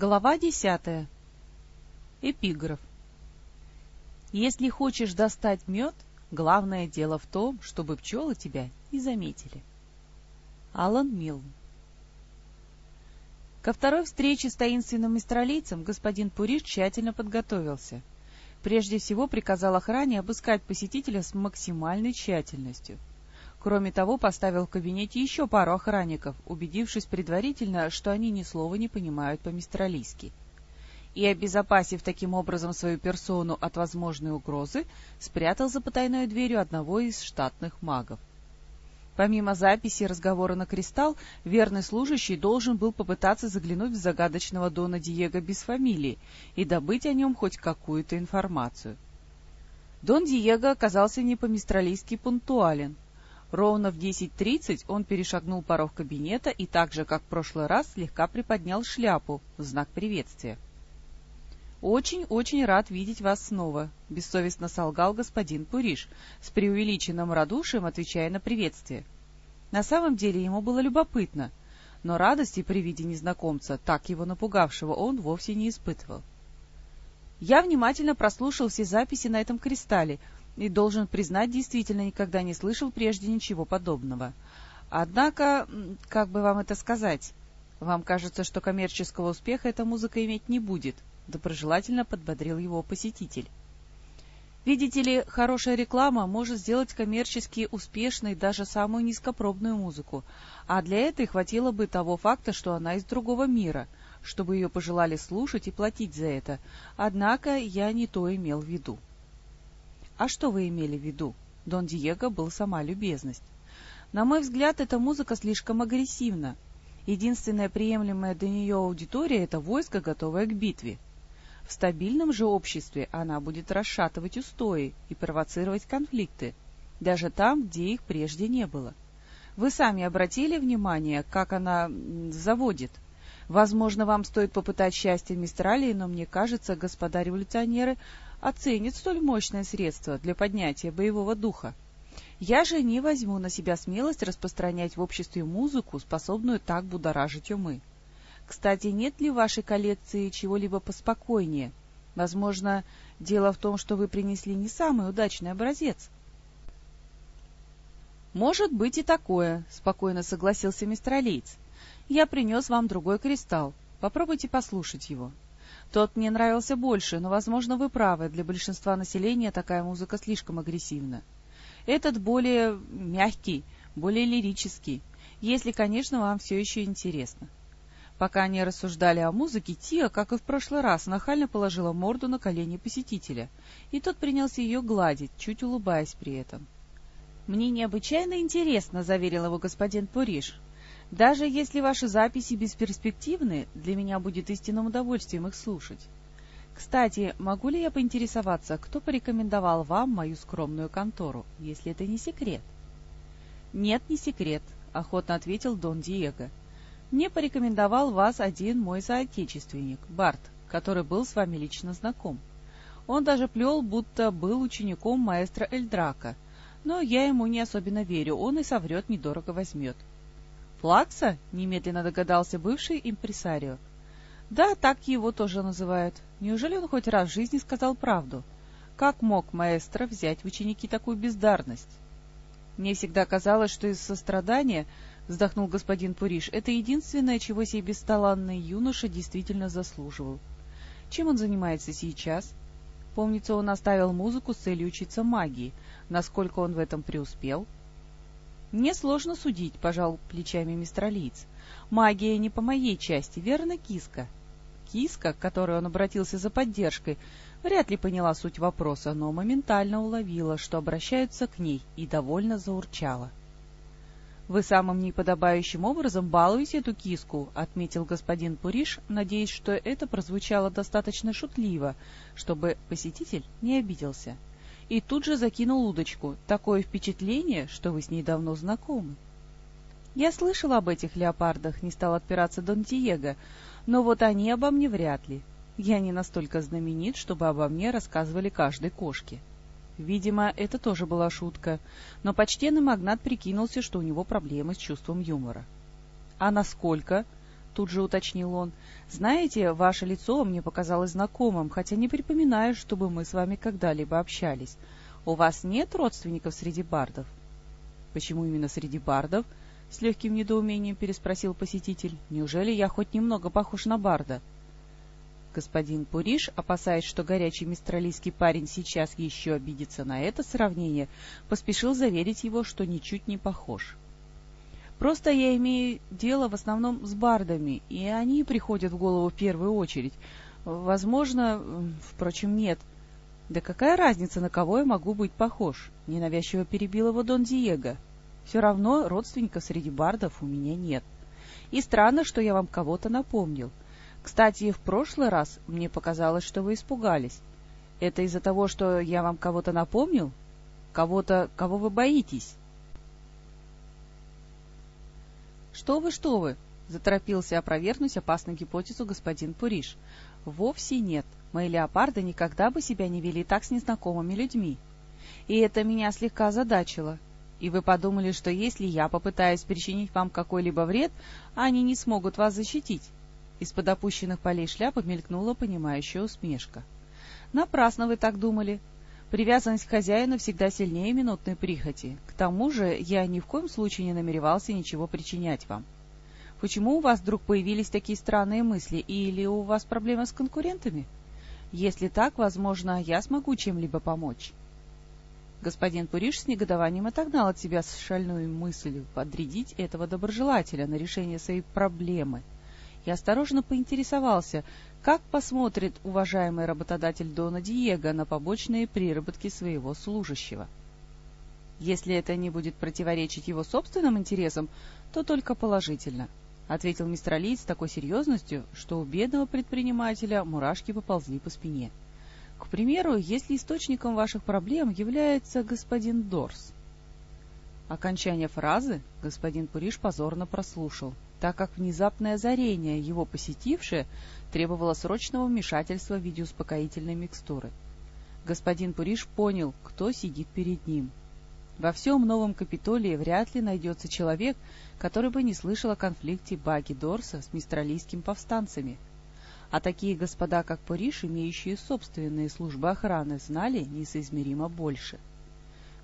Глава десятая. Эпиграф. Если хочешь достать мед, главное дело в том, чтобы пчелы тебя не заметили. Алан Милн. Ко второй встрече с таинственным мистралийцем господин Пуриш тщательно подготовился. Прежде всего приказал охране обыскать посетителя с максимальной тщательностью. Кроме того, поставил в кабинете еще пару охранников, убедившись предварительно, что они ни слова не понимают по-мистралийски. И, обезопасив таким образом свою персону от возможной угрозы, спрятал за потайной дверью одного из штатных магов. Помимо записи разговора на кристалл, верный служащий должен был попытаться заглянуть в загадочного Дона Диего без фамилии и добыть о нем хоть какую-то информацию. Дон Диего оказался не по-мистралийски пунктуален — Ровно в 10.30 он перешагнул порог кабинета и так же, как в прошлый раз, слегка приподнял шляпу в знак приветствия. «Очень-очень рад видеть вас снова», — бессовестно солгал господин Пуриш, с преувеличенным радушием отвечая на приветствие. На самом деле ему было любопытно, но радости при виде незнакомца, так его напугавшего, он вовсе не испытывал. «Я внимательно прослушал все записи на этом кристалле и должен признать, действительно никогда не слышал прежде ничего подобного. Однако, как бы вам это сказать, вам кажется, что коммерческого успеха эта музыка иметь не будет, доброжелательно подбодрил его посетитель. Видите ли, хорошая реклама может сделать коммерчески успешной даже самую низкопробную музыку, а для этой хватило бы того факта, что она из другого мира, чтобы ее пожелали слушать и платить за это. Однако я не то имел в виду. «А что вы имели в виду?» Дон Диего был сама любезность. «На мой взгляд, эта музыка слишком агрессивна. Единственная приемлемая для нее аудитория — это войско, готовое к битве. В стабильном же обществе она будет расшатывать устои и провоцировать конфликты, даже там, где их прежде не было. Вы сами обратили внимание, как она заводит?» Возможно, вам стоит попытать счастье в Мистралии, но мне кажется, господа революционеры, оценит столь мощное средство для поднятия боевого духа. Я же не возьму на себя смелость распространять в обществе музыку, способную так будоражить умы. Кстати, нет ли в вашей коллекции чего-либо поспокойнее? Возможно, дело в том, что вы принесли не самый удачный образец. «Может быть и такое», — спокойно согласился мистер Алиец. «Я принес вам другой кристалл. Попробуйте послушать его. Тот мне нравился больше, но, возможно, вы правы, для большинства населения такая музыка слишком агрессивна. Этот более мягкий, более лирический, если, конечно, вам все еще интересно. Пока они рассуждали о музыке, Тия, как и в прошлый раз, нахально положила морду на колени посетителя, и тот принялся ее гладить, чуть улыбаясь при этом. «Мне необычайно интересно», — заверил его господин Пуриш. Даже если ваши записи бесперспективны, для меня будет истинным удовольствием их слушать. Кстати, могу ли я поинтересоваться, кто порекомендовал вам мою скромную контору, если это не секрет? Нет, не секрет, охотно ответил Дон Диего. Мне порекомендовал вас один мой соотечественник, Барт, который был с вами лично знаком. Он даже плел, будто был учеником маэстро Эльдрака, но я ему не особенно верю, он и соврет, недорого возьмет. «Плакса?» — немедленно догадался бывший импресарио. «Да, так его тоже называют. Неужели он хоть раз в жизни сказал правду? Как мог маэстро взять в ученики такую бездарность?» «Мне всегда казалось, что из сострадания, — вздохнул господин Пуриш, — это единственное, чего сей бесталанный юноша действительно заслуживал. Чем он занимается сейчас?» Помнится, он оставил музыку с целью учиться магии. Насколько он в этом преуспел —— Мне сложно судить, — пожал плечами мистер Лиц. — Магия не по моей части, верно, киска? Киска, к которой он обратился за поддержкой, вряд ли поняла суть вопроса, но моментально уловила, что обращаются к ней, и довольно заурчала. — Вы самым неподобающим образом балуете эту киску, — отметил господин Пуриш, надеясь, что это прозвучало достаточно шутливо, чтобы посетитель не обиделся. — и тут же закинул удочку. Такое впечатление, что вы с ней давно знакомы. Я слышал об этих леопардах, не стал отпираться Дон Диего, но вот они обо мне вряд ли. Я не настолько знаменит, чтобы обо мне рассказывали каждой кошке. Видимо, это тоже была шутка, но почтенный магнат прикинулся, что у него проблемы с чувством юмора. — А насколько? — тут же уточнил он. «Знаете, ваше лицо мне показалось знакомым, хотя не припоминаю, чтобы мы с вами когда-либо общались. У вас нет родственников среди бардов?» «Почему именно среди бардов?» — с легким недоумением переспросил посетитель. «Неужели я хоть немного похож на барда?» Господин Пуриш, опасаясь, что горячий мистралийский парень сейчас еще обидится на это сравнение, поспешил заверить его, что ничуть не похож. Просто я имею дело в основном с бардами, и они приходят в голову в первую очередь. Возможно, впрочем, нет. Да какая разница, на кого я могу быть похож? Ненавязчиво перебил его Дон Диего. Все равно родственников среди бардов у меня нет. И странно, что я вам кого-то напомнил. Кстати, в прошлый раз мне показалось, что вы испугались. Это из-за того, что я вам кого-то напомнил? Кого-то, кого вы боитесь? «Что вы, что вы!» — заторопился опровергнуть опасную гипотезу господин Пуриш. «Вовсе нет. Мои леопарды никогда бы себя не вели так с незнакомыми людьми. И это меня слегка озадачило. И вы подумали, что если я попытаюсь причинить вам какой-либо вред, они не смогут вас защитить?» Из-под опущенных полей шляпы мелькнула понимающая усмешка. «Напрасно вы так думали. Привязанность к хозяину всегда сильнее минутной прихоти. К тому же я ни в коем случае не намеревался ничего причинять вам. Почему у вас вдруг появились такие странные мысли, или у вас проблемы с конкурентами? Если так, возможно, я смогу чем-либо помочь. Господин Пуриш с негодованием отогнал от себя шальную мысль подрядить этого доброжелателя на решение своей проблемы и осторожно поинтересовался, как посмотрит уважаемый работодатель Дона Диего на побочные приработки своего служащего? Если это не будет противоречить его собственным интересам, то только положительно, — ответил мистер Алий с такой серьезностью, что у бедного предпринимателя мурашки поползли по спине. К примеру, если источником ваших проблем является господин Дорс. Окончание фразы господин Пуриш позорно прослушал, так как внезапное озарение, его посетившее, требовало срочного вмешательства в виде успокоительной микстуры. Господин Пуриш понял, кто сидит перед ним. Во всем новом Капитолии вряд ли найдется человек, который бы не слышал о конфликте Баги Дорса с мистралийскими повстанцами. А такие господа, как Пуриш, имеющие собственные службы охраны, знали несоизмеримо больше.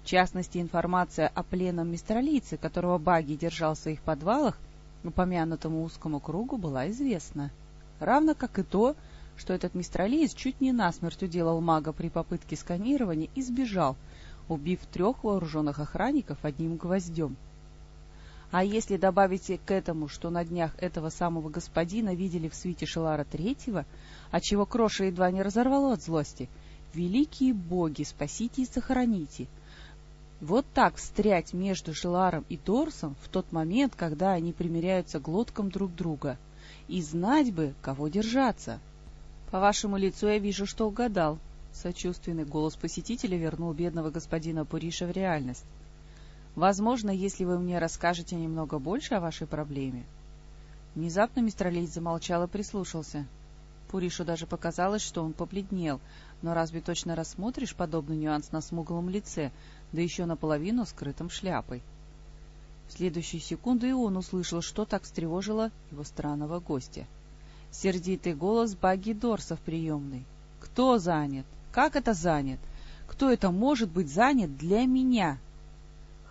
В частности, информация о пленном мистралийце, которого Баги держал в своих подвалах, упомянутому узкому кругу, была известна равно как и то, что этот мистралиец чуть не насмерть уделал мага при попытке сканирования и сбежал, убив трех вооруженных охранников одним гвоздем. А если добавить к этому, что на днях этого самого господина видели в свите Шелара Третьего, отчего Кроша едва не разорвало от злости, «Великие боги, спасите и сохраните!» Вот так встрять между Шеларом и Торсом в тот момент, когда они примиряются глотком друг друга — и знать бы, кого держаться. По вашему лицу я вижу, что угадал. Сочувственный голос посетителя вернул бедного господина Пуриша в реальность. Возможно, если вы мне расскажете немного больше о вашей проблеме. Внезапно мистер Лейт замолчал и прислушался. Пуришу даже показалось, что он побледнел, но разве точно рассмотришь подобный нюанс на смуглом лице, да еще наполовину скрытым шляпой? — в следующую секунду и он услышал, что так встревожило его странного гостя. Сердитый голос Багги Дорса в приемной. «Кто занят? Как это занят? Кто это может быть занят для меня?»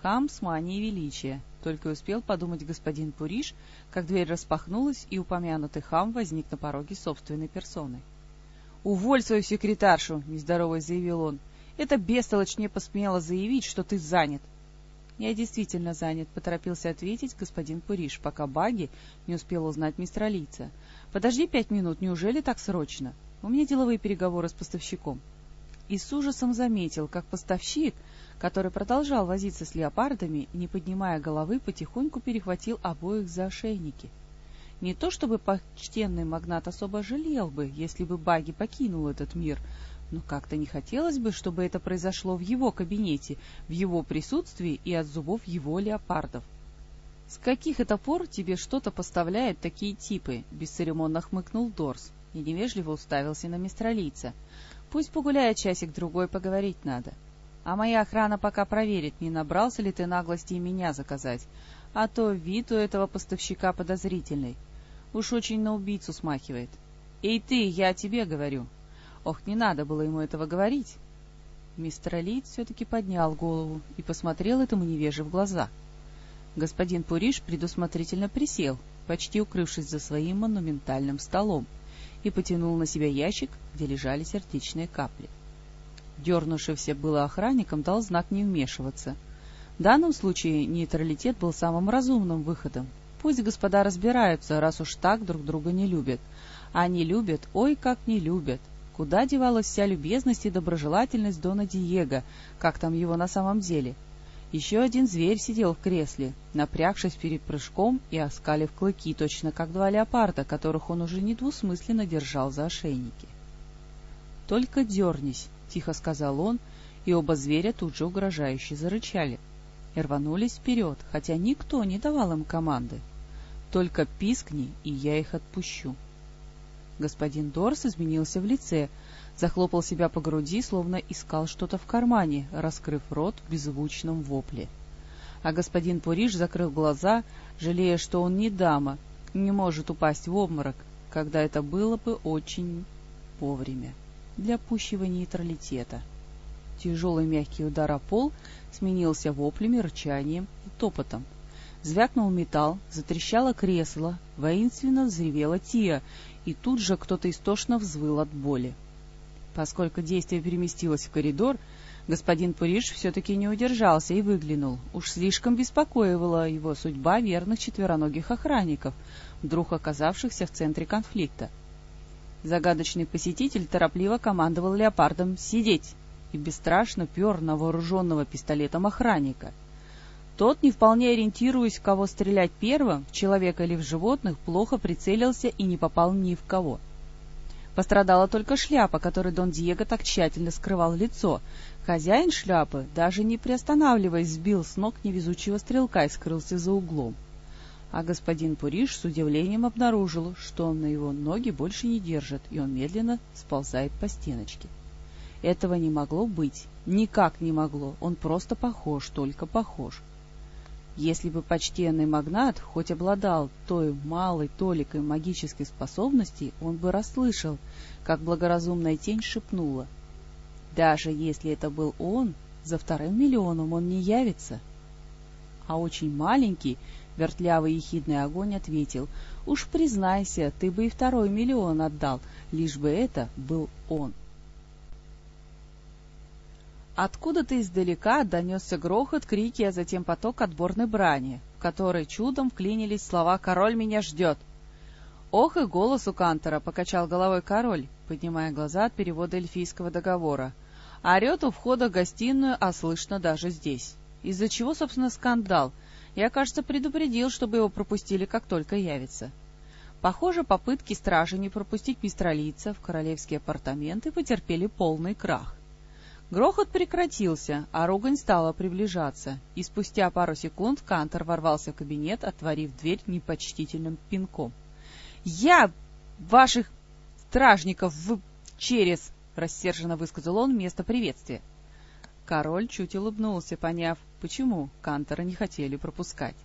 Хам с манией величия. Только успел подумать господин Пуриш, как дверь распахнулась, и упомянутый хам возник на пороге собственной персоны. «Уволь свою секретаршу!» — нездоровый заявил он. «Эта бестолочь не посмела заявить, что ты занят. «Я действительно занят», — поторопился ответить господин Пуриш, пока Баги не успел узнать мистера Лица. «Подожди пять минут, неужели так срочно? У меня деловые переговоры с поставщиком». И с ужасом заметил, как поставщик, который продолжал возиться с леопардами, не поднимая головы, потихоньку перехватил обоих за ошейники. Не то чтобы почтенный магнат особо жалел бы, если бы Баги покинул этот мир — но как-то не хотелось бы, чтобы это произошло в его кабинете, в его присутствии и от зубов его леопардов. «С каких это пор тебе что-то поставляют такие типы?» — бесцеремонно хмыкнул Дорс и невежливо уставился на мистралийца. «Пусть погуляет часик-другой, поговорить надо. А моя охрана пока проверит, не набрался ли ты наглости и меня заказать, а то вид у этого поставщика подозрительный. Уж очень на убийцу смахивает. «Эй ты, я тебе говорю!» Ох, не надо было ему этого говорить. Мистер Алиит все-таки поднял голову и посмотрел этому невеже в глаза. Господин Пуриш предусмотрительно присел, почти укрывшись за своим монументальным столом, и потянул на себя ящик, где лежали сердечные капли. Дернувшийся было охранником дал знак не вмешиваться. В данном случае нейтралитет был самым разумным выходом. Пусть господа разбираются, раз уж так друг друга не любят. А они любят, ой, как не любят. Куда девалась вся любезность и доброжелательность Дона Диего, как там его на самом деле? Еще один зверь сидел в кресле, напрягшись перед прыжком и оскалив клыки, точно как два леопарда, которых он уже недвусмысленно держал за ошейники. «Только дернись», — тихо сказал он, и оба зверя тут же угрожающе зарычали и рванулись вперед, хотя никто не давал им команды. «Только пискни, и я их отпущу». Господин Дорс изменился в лице, захлопал себя по груди, словно искал что-то в кармане, раскрыв рот в беззвучном вопле. А господин Пуриш закрыл глаза, жалея, что он не дама, не может упасть в обморок, когда это было бы очень вовремя, для пущего нейтралитета. Тяжелый мягкий удар о пол сменился воплями, рычанием и топотом. Звякнул металл, затрещало кресло, воинственно взревела Тия, и тут же кто-то истошно взвыл от боли. Поскольку действие переместилось в коридор, господин Пуриш все-таки не удержался и выглянул. Уж слишком беспокоила его судьба верных четвероногих охранников, вдруг оказавшихся в центре конфликта. Загадочный посетитель торопливо командовал леопардом «сидеть» и бесстрашно пер на вооруженного пистолетом охранника. Тот, не вполне ориентируясь, в кого стрелять первым, в человека или в животных, плохо прицелился и не попал ни в кого. Пострадала только шляпа, которой Дон Диего так тщательно скрывал лицо. Хозяин шляпы, даже не приостанавливаясь, сбил с ног невезучего стрелка и скрылся за углом. А господин Пуриш с удивлением обнаружил, что он на его ноги больше не держит, и он медленно сползает по стеночке. Этого не могло быть. Никак не могло. Он просто похож, только похож. Если бы почтенный магнат хоть обладал той малой толикой магической способности, он бы расслышал, как благоразумная тень шепнула. Даже если это был он, за вторым миллионом он не явится. А очень маленький, вертлявый ехидный огонь ответил, «Уж признайся, ты бы и второй миллион отдал, лишь бы это был он». Откуда-то издалека донесся грохот, крики, а затем поток отборной брани, в который чудом вклинились слова «Король меня ждет!». «Ох и голос у Кантора!» — покачал головой король, поднимая глаза от перевода эльфийского договора. Орет у входа в гостиную, а слышно даже здесь. Из-за чего, собственно, скандал? Я, кажется, предупредил, чтобы его пропустили, как только явится. Похоже, попытки стражи не пропустить мистралийца в королевские апартаменты потерпели полный крах. Грохот прекратился, а ругань стала приближаться, и спустя пару секунд Кантор ворвался в кабинет, отворив дверь непочтительным пинком. — Я ваших стражников в через! — рассерженно высказал он вместо приветствия. Король чуть улыбнулся, поняв, почему Кантора не хотели пропускать.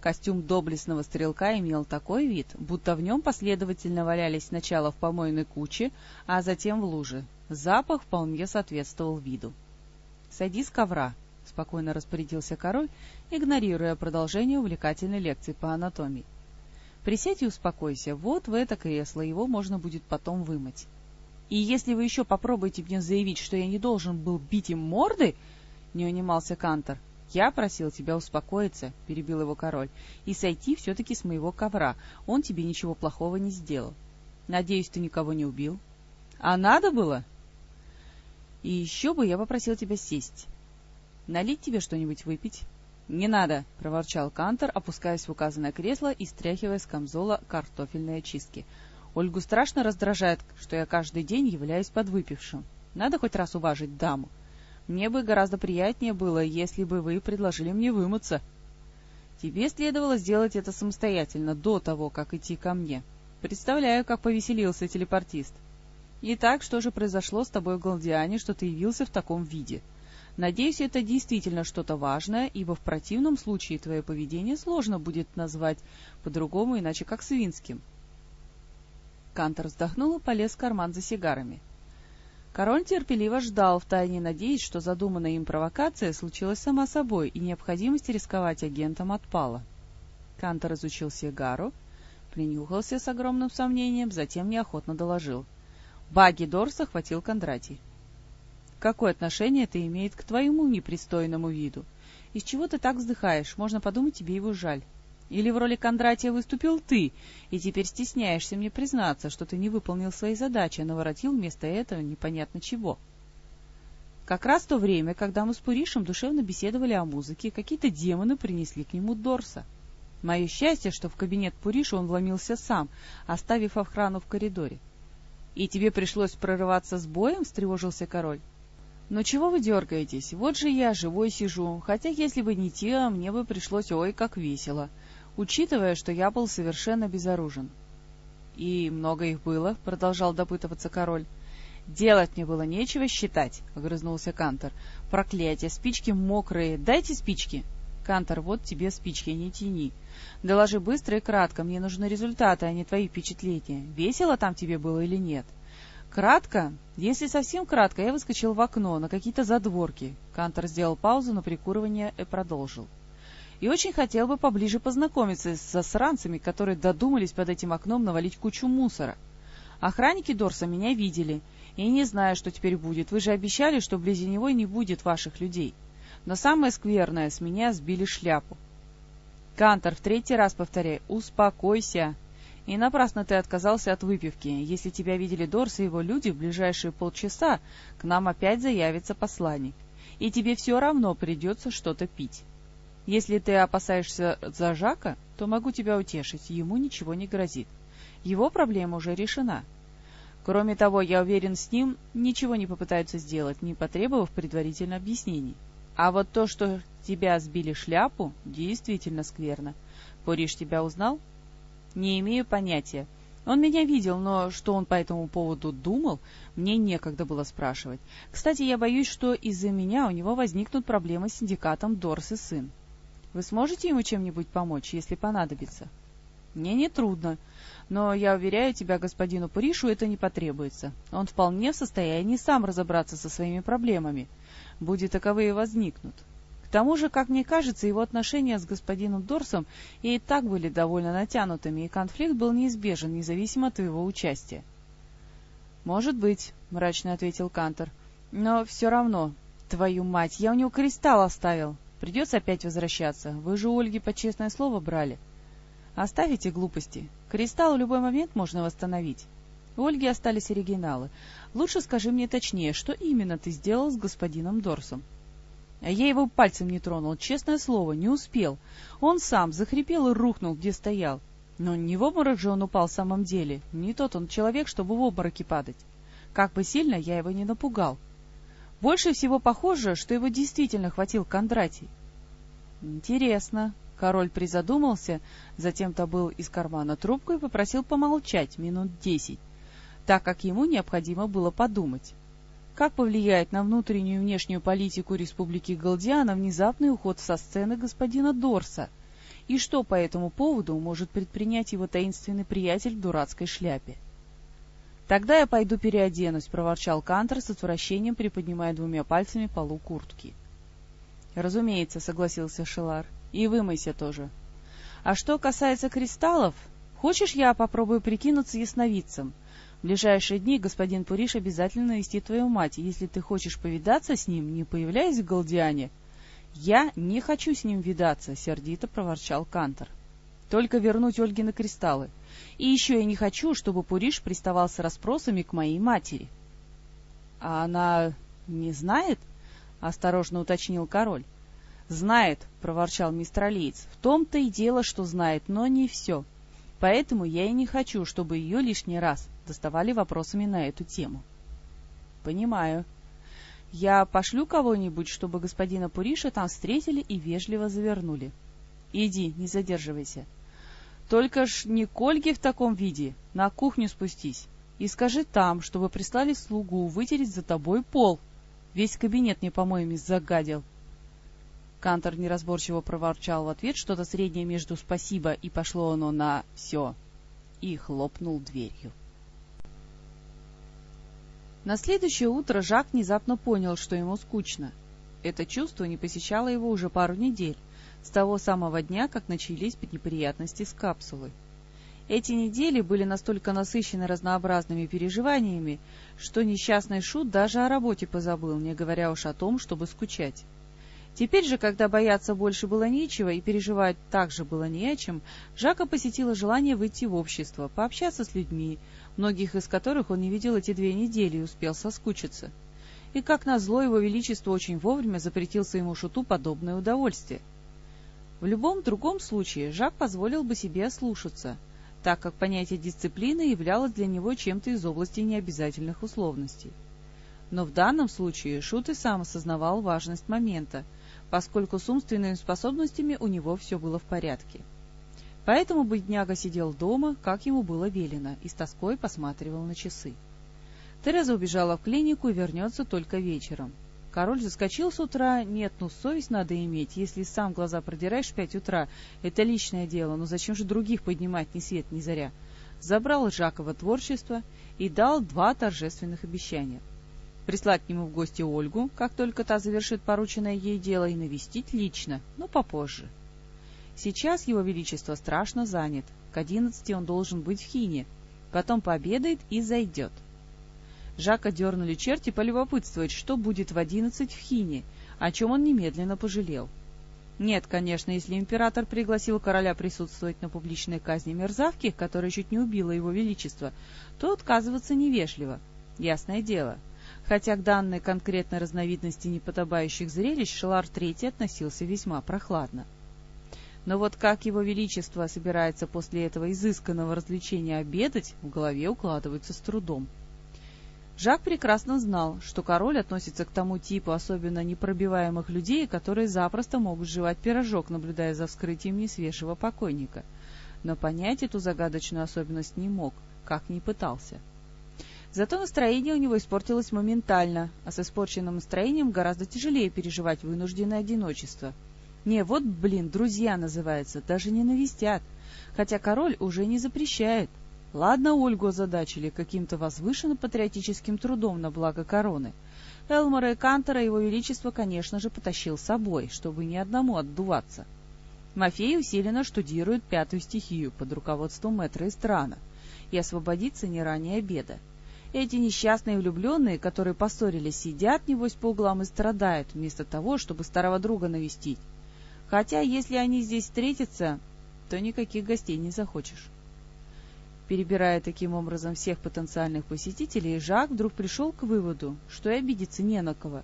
Костюм доблестного стрелка имел такой вид, будто в нем последовательно валялись сначала в помойной куче, а затем в луже. Запах вполне соответствовал виду. — Сойди с ковра, — спокойно распорядился король, игнорируя продолжение увлекательной лекции по анатомии. — Присядь и успокойся, вот в это кресло его можно будет потом вымыть. И если вы еще попробуете мне заявить, что я не должен был бить им морды, — не унимался Кантор, «Я просил тебя успокоиться», — перебил его король, — «и сойти все-таки с моего ковра. Он тебе ничего плохого не сделал. Надеюсь, ты никого не убил?» «А надо было?» «И еще бы я попросил тебя сесть. Налить тебе что-нибудь выпить?» «Не надо!» — проворчал Кантор, опускаясь в указанное кресло и стряхивая с камзола картофельные очистки. «Ольгу страшно раздражает, что я каждый день являюсь подвыпившим. Надо хоть раз уважить даму. Мне бы гораздо приятнее было, если бы вы предложили мне вымыться. Тебе следовало сделать это самостоятельно, до того, как идти ко мне. Представляю, как повеселился телепортист. Итак, что же произошло с тобой в Галдиане, что ты явился в таком виде? Надеюсь, это действительно что-то важное, ибо в противном случае твое поведение сложно будет назвать по-другому, иначе как свинским. Кантор вздохнул и полез в карман за сигарами. Король терпеливо ждал, втайне надеясь, что задуманная им провокация случилась сама собой, и необходимость рисковать агентом отпала. Кантор изучил сигару, принюхался с огромным сомнением, затем неохотно доложил. Баги Дорса хватил Кондратий. Какое отношение это имеет к твоему непристойному виду? Из чего ты так вздыхаешь? Можно подумать, тебе его жаль. Или в роли Кондратия выступил ты, и теперь стесняешься мне признаться, что ты не выполнил свои задачи, а наворотил вместо этого непонятно чего. Как раз то время, когда мы с Пуришем душевно беседовали о музыке, какие-то демоны принесли к нему Дорса. Мое счастье, что в кабинет Пуриша он вломился сам, оставив охрану в коридоре. — И тебе пришлось прорываться с боем? — встревожился король. «Но чего вы дергаетесь? Вот же я живой сижу, хотя если бы не те, мне бы пришлось ой как весело, учитывая, что я был совершенно безоружен». «И много их было?» — продолжал допытываться король. «Делать мне было нечего считать», — огрызнулся Кантор. «Проклятие, спички мокрые, дайте спички!» «Кантор, вот тебе спички, не тяни. Доложи быстро и кратко, мне нужны результаты, а не твои впечатления. Весело там тебе было или нет?» Кратко? Если совсем кратко, я выскочил в окно, на какие-то задворки. Кантор сделал паузу на прикуривание и продолжил. И очень хотел бы поближе познакомиться с засранцами, которые додумались под этим окном навалить кучу мусора. Охранники Дорса меня видели, и не знаю, что теперь будет. Вы же обещали, что вблизи него не будет ваших людей. Но самое скверное, с меня сбили шляпу. Кантор, в третий раз повторяй, успокойся. И напрасно ты отказался от выпивки. Если тебя видели Дорс и его люди, в ближайшие полчаса к нам опять заявится посланник. И тебе все равно придется что-то пить. Если ты опасаешься за Жака, то могу тебя утешить, ему ничего не грозит. Его проблема уже решена. Кроме того, я уверен, с ним ничего не попытаются сделать, не потребовав предварительно объяснений. А вот то, что тебя сбили шляпу, действительно скверно. Пориш тебя узнал? Не имею понятия. Он меня видел, но что он по этому поводу думал, мне некогда было спрашивать. Кстати, я боюсь, что из-за меня у него возникнут проблемы с синдикатом Дорс и сын. Вы сможете ему чем-нибудь помочь, если понадобится? Мне не трудно, но я уверяю тебя, господину Пуришу, это не потребуется. Он вполне в состоянии сам разобраться со своими проблемами, будет таковые возникнут. К тому же, как мне кажется, его отношения с господином Дорсом и так были довольно натянутыми, и конфликт был неизбежен, независимо от твоего участия. — Может быть, — мрачно ответил Кантор. — Но все равно, твою мать, я у него кристалл оставил. Придется опять возвращаться. Вы же у Ольги по честное слово брали. — Оставите глупости. Кристалл в любой момент можно восстановить. У Ольги остались оригиналы. Лучше скажи мне точнее, что именно ты сделал с господином Дорсом? — я его пальцем не тронул, честное слово, не успел. Он сам захрипел и рухнул, где стоял. Но не в обморок же он упал в самом деле. Не тот он человек, чтобы в обмороке падать. Как бы сильно я его не напугал. Больше всего похоже, что его действительно хватил Кондратий. Интересно. Король призадумался, затем добыл из кармана трубку и попросил помолчать минут десять, так как ему необходимо было подумать. Как повлияет на внутреннюю и внешнюю политику Республики Галдиана внезапный уход со сцены господина Дорса? И что по этому поводу может предпринять его таинственный приятель в дурацкой шляпе? «Тогда я пойду переоденусь», — проворчал Кантер с отвращением, приподнимая двумя пальцами полу куртки. «Разумеется», — согласился Шелар. «И вымойся тоже». «А что касается кристаллов, хочешь, я попробую прикинуться ясновидцем?» В ближайшие дни господин Пуриш обязательно навестит твою мать, если ты хочешь повидаться с ним, не появляясь в Галдиане. — Я не хочу с ним видаться, — сердито проворчал Кантор. — Только вернуть Ольге на кристаллы. И еще я не хочу, чтобы Пуриш приставал с расспросами к моей матери. — А она не знает? — осторожно уточнил король. — Знает, — проворчал мистер Алиец. — В том-то и дело, что знает, но не все. Поэтому я и не хочу, чтобы ее лишний раз доставали вопросами на эту тему. — Понимаю. Я пошлю кого-нибудь, чтобы господина Пуриша там встретили и вежливо завернули. Иди, не задерживайся. Только ж не к Ольге в таком виде, на кухню спустись. И скажи там, чтобы прислали слугу вытереть за тобой пол. Весь кабинет мне, по-моему, загадил. Кантор неразборчиво проворчал в ответ что-то среднее между «спасибо» и пошло оно на «все» и хлопнул дверью. На следующее утро Жак внезапно понял, что ему скучно. Это чувство не посещало его уже пару недель, с того самого дня, как начались неприятности с капсулой. Эти недели были настолько насыщены разнообразными переживаниями, что несчастный Шут даже о работе позабыл, не говоря уж о том, чтобы скучать. Теперь же, когда бояться больше было нечего и переживать также было не о чем, Жака посетило желание выйти в общество, пообщаться с людьми, многих из которых он не видел эти две недели и успел соскучиться. И, как назло, его величество очень вовремя запретил своему шуту подобное удовольствие. В любом другом случае Жак позволил бы себе ослушаться, так как понятие дисциплины являлось для него чем-то из области необязательных условностей. Но в данном случае Шут и сам осознавал важность момента, поскольку с умственными способностями у него все было в порядке. Поэтому бедняга сидел дома, как ему было велено, и с тоской посматривал на часы. Тереза убежала в клинику и вернется только вечером. Король заскочил с утра. Нет, ну совесть надо иметь. Если сам глаза продираешь в пять утра, это личное дело, но зачем же других поднимать ни свет ни заря? Забрал Жакова творчество и дал два торжественных обещания. Прислать к нему в гости Ольгу, как только та завершит порученное ей дело, и навестить лично, но попозже. Сейчас его величество страшно занят. К одиннадцати он должен быть в Хине. Потом пообедает и зайдет. Жака дернули черти полюбопытствовать, что будет в одиннадцать в Хине, о чем он немедленно пожалел. Нет, конечно, если император пригласил короля присутствовать на публичной казни мерзавки, которая чуть не убила его величество, то отказываться невежливо. Ясное дело. Хотя к данной конкретной разновидности неподобающих зрелищ Шелар III относился весьма прохладно. Но вот как его величество собирается после этого изысканного развлечения обедать, в голове укладывается с трудом. Жак прекрасно знал, что король относится к тому типу особенно непробиваемых людей, которые запросто могут жевать пирожок, наблюдая за вскрытием несвежего покойника. Но понять эту загадочную особенность не мог, как ни пытался. Зато настроение у него испортилось моментально, а с испорченным настроением гораздо тяжелее переживать вынужденное одиночество — не, вот, блин, друзья называется, даже не навестят. Хотя король уже не запрещает. Ладно, Ольгу озадачили каким-то возвышенно патриотическим трудом на благо короны. Элмора и Кантора его величество, конечно же, потащил с собой, чтобы ни одному отдуваться. Мафей усиленно штудирует пятую стихию под руководством мэтра Истрана и освободится не ранее обеда. Эти несчастные влюбленные, которые поссорились, сидят, небось, по углам и страдают, вместо того, чтобы старого друга навестить. Хотя, если они здесь встретятся, то никаких гостей не захочешь. Перебирая таким образом всех потенциальных посетителей, Жак вдруг пришел к выводу, что и обидеться не на кого,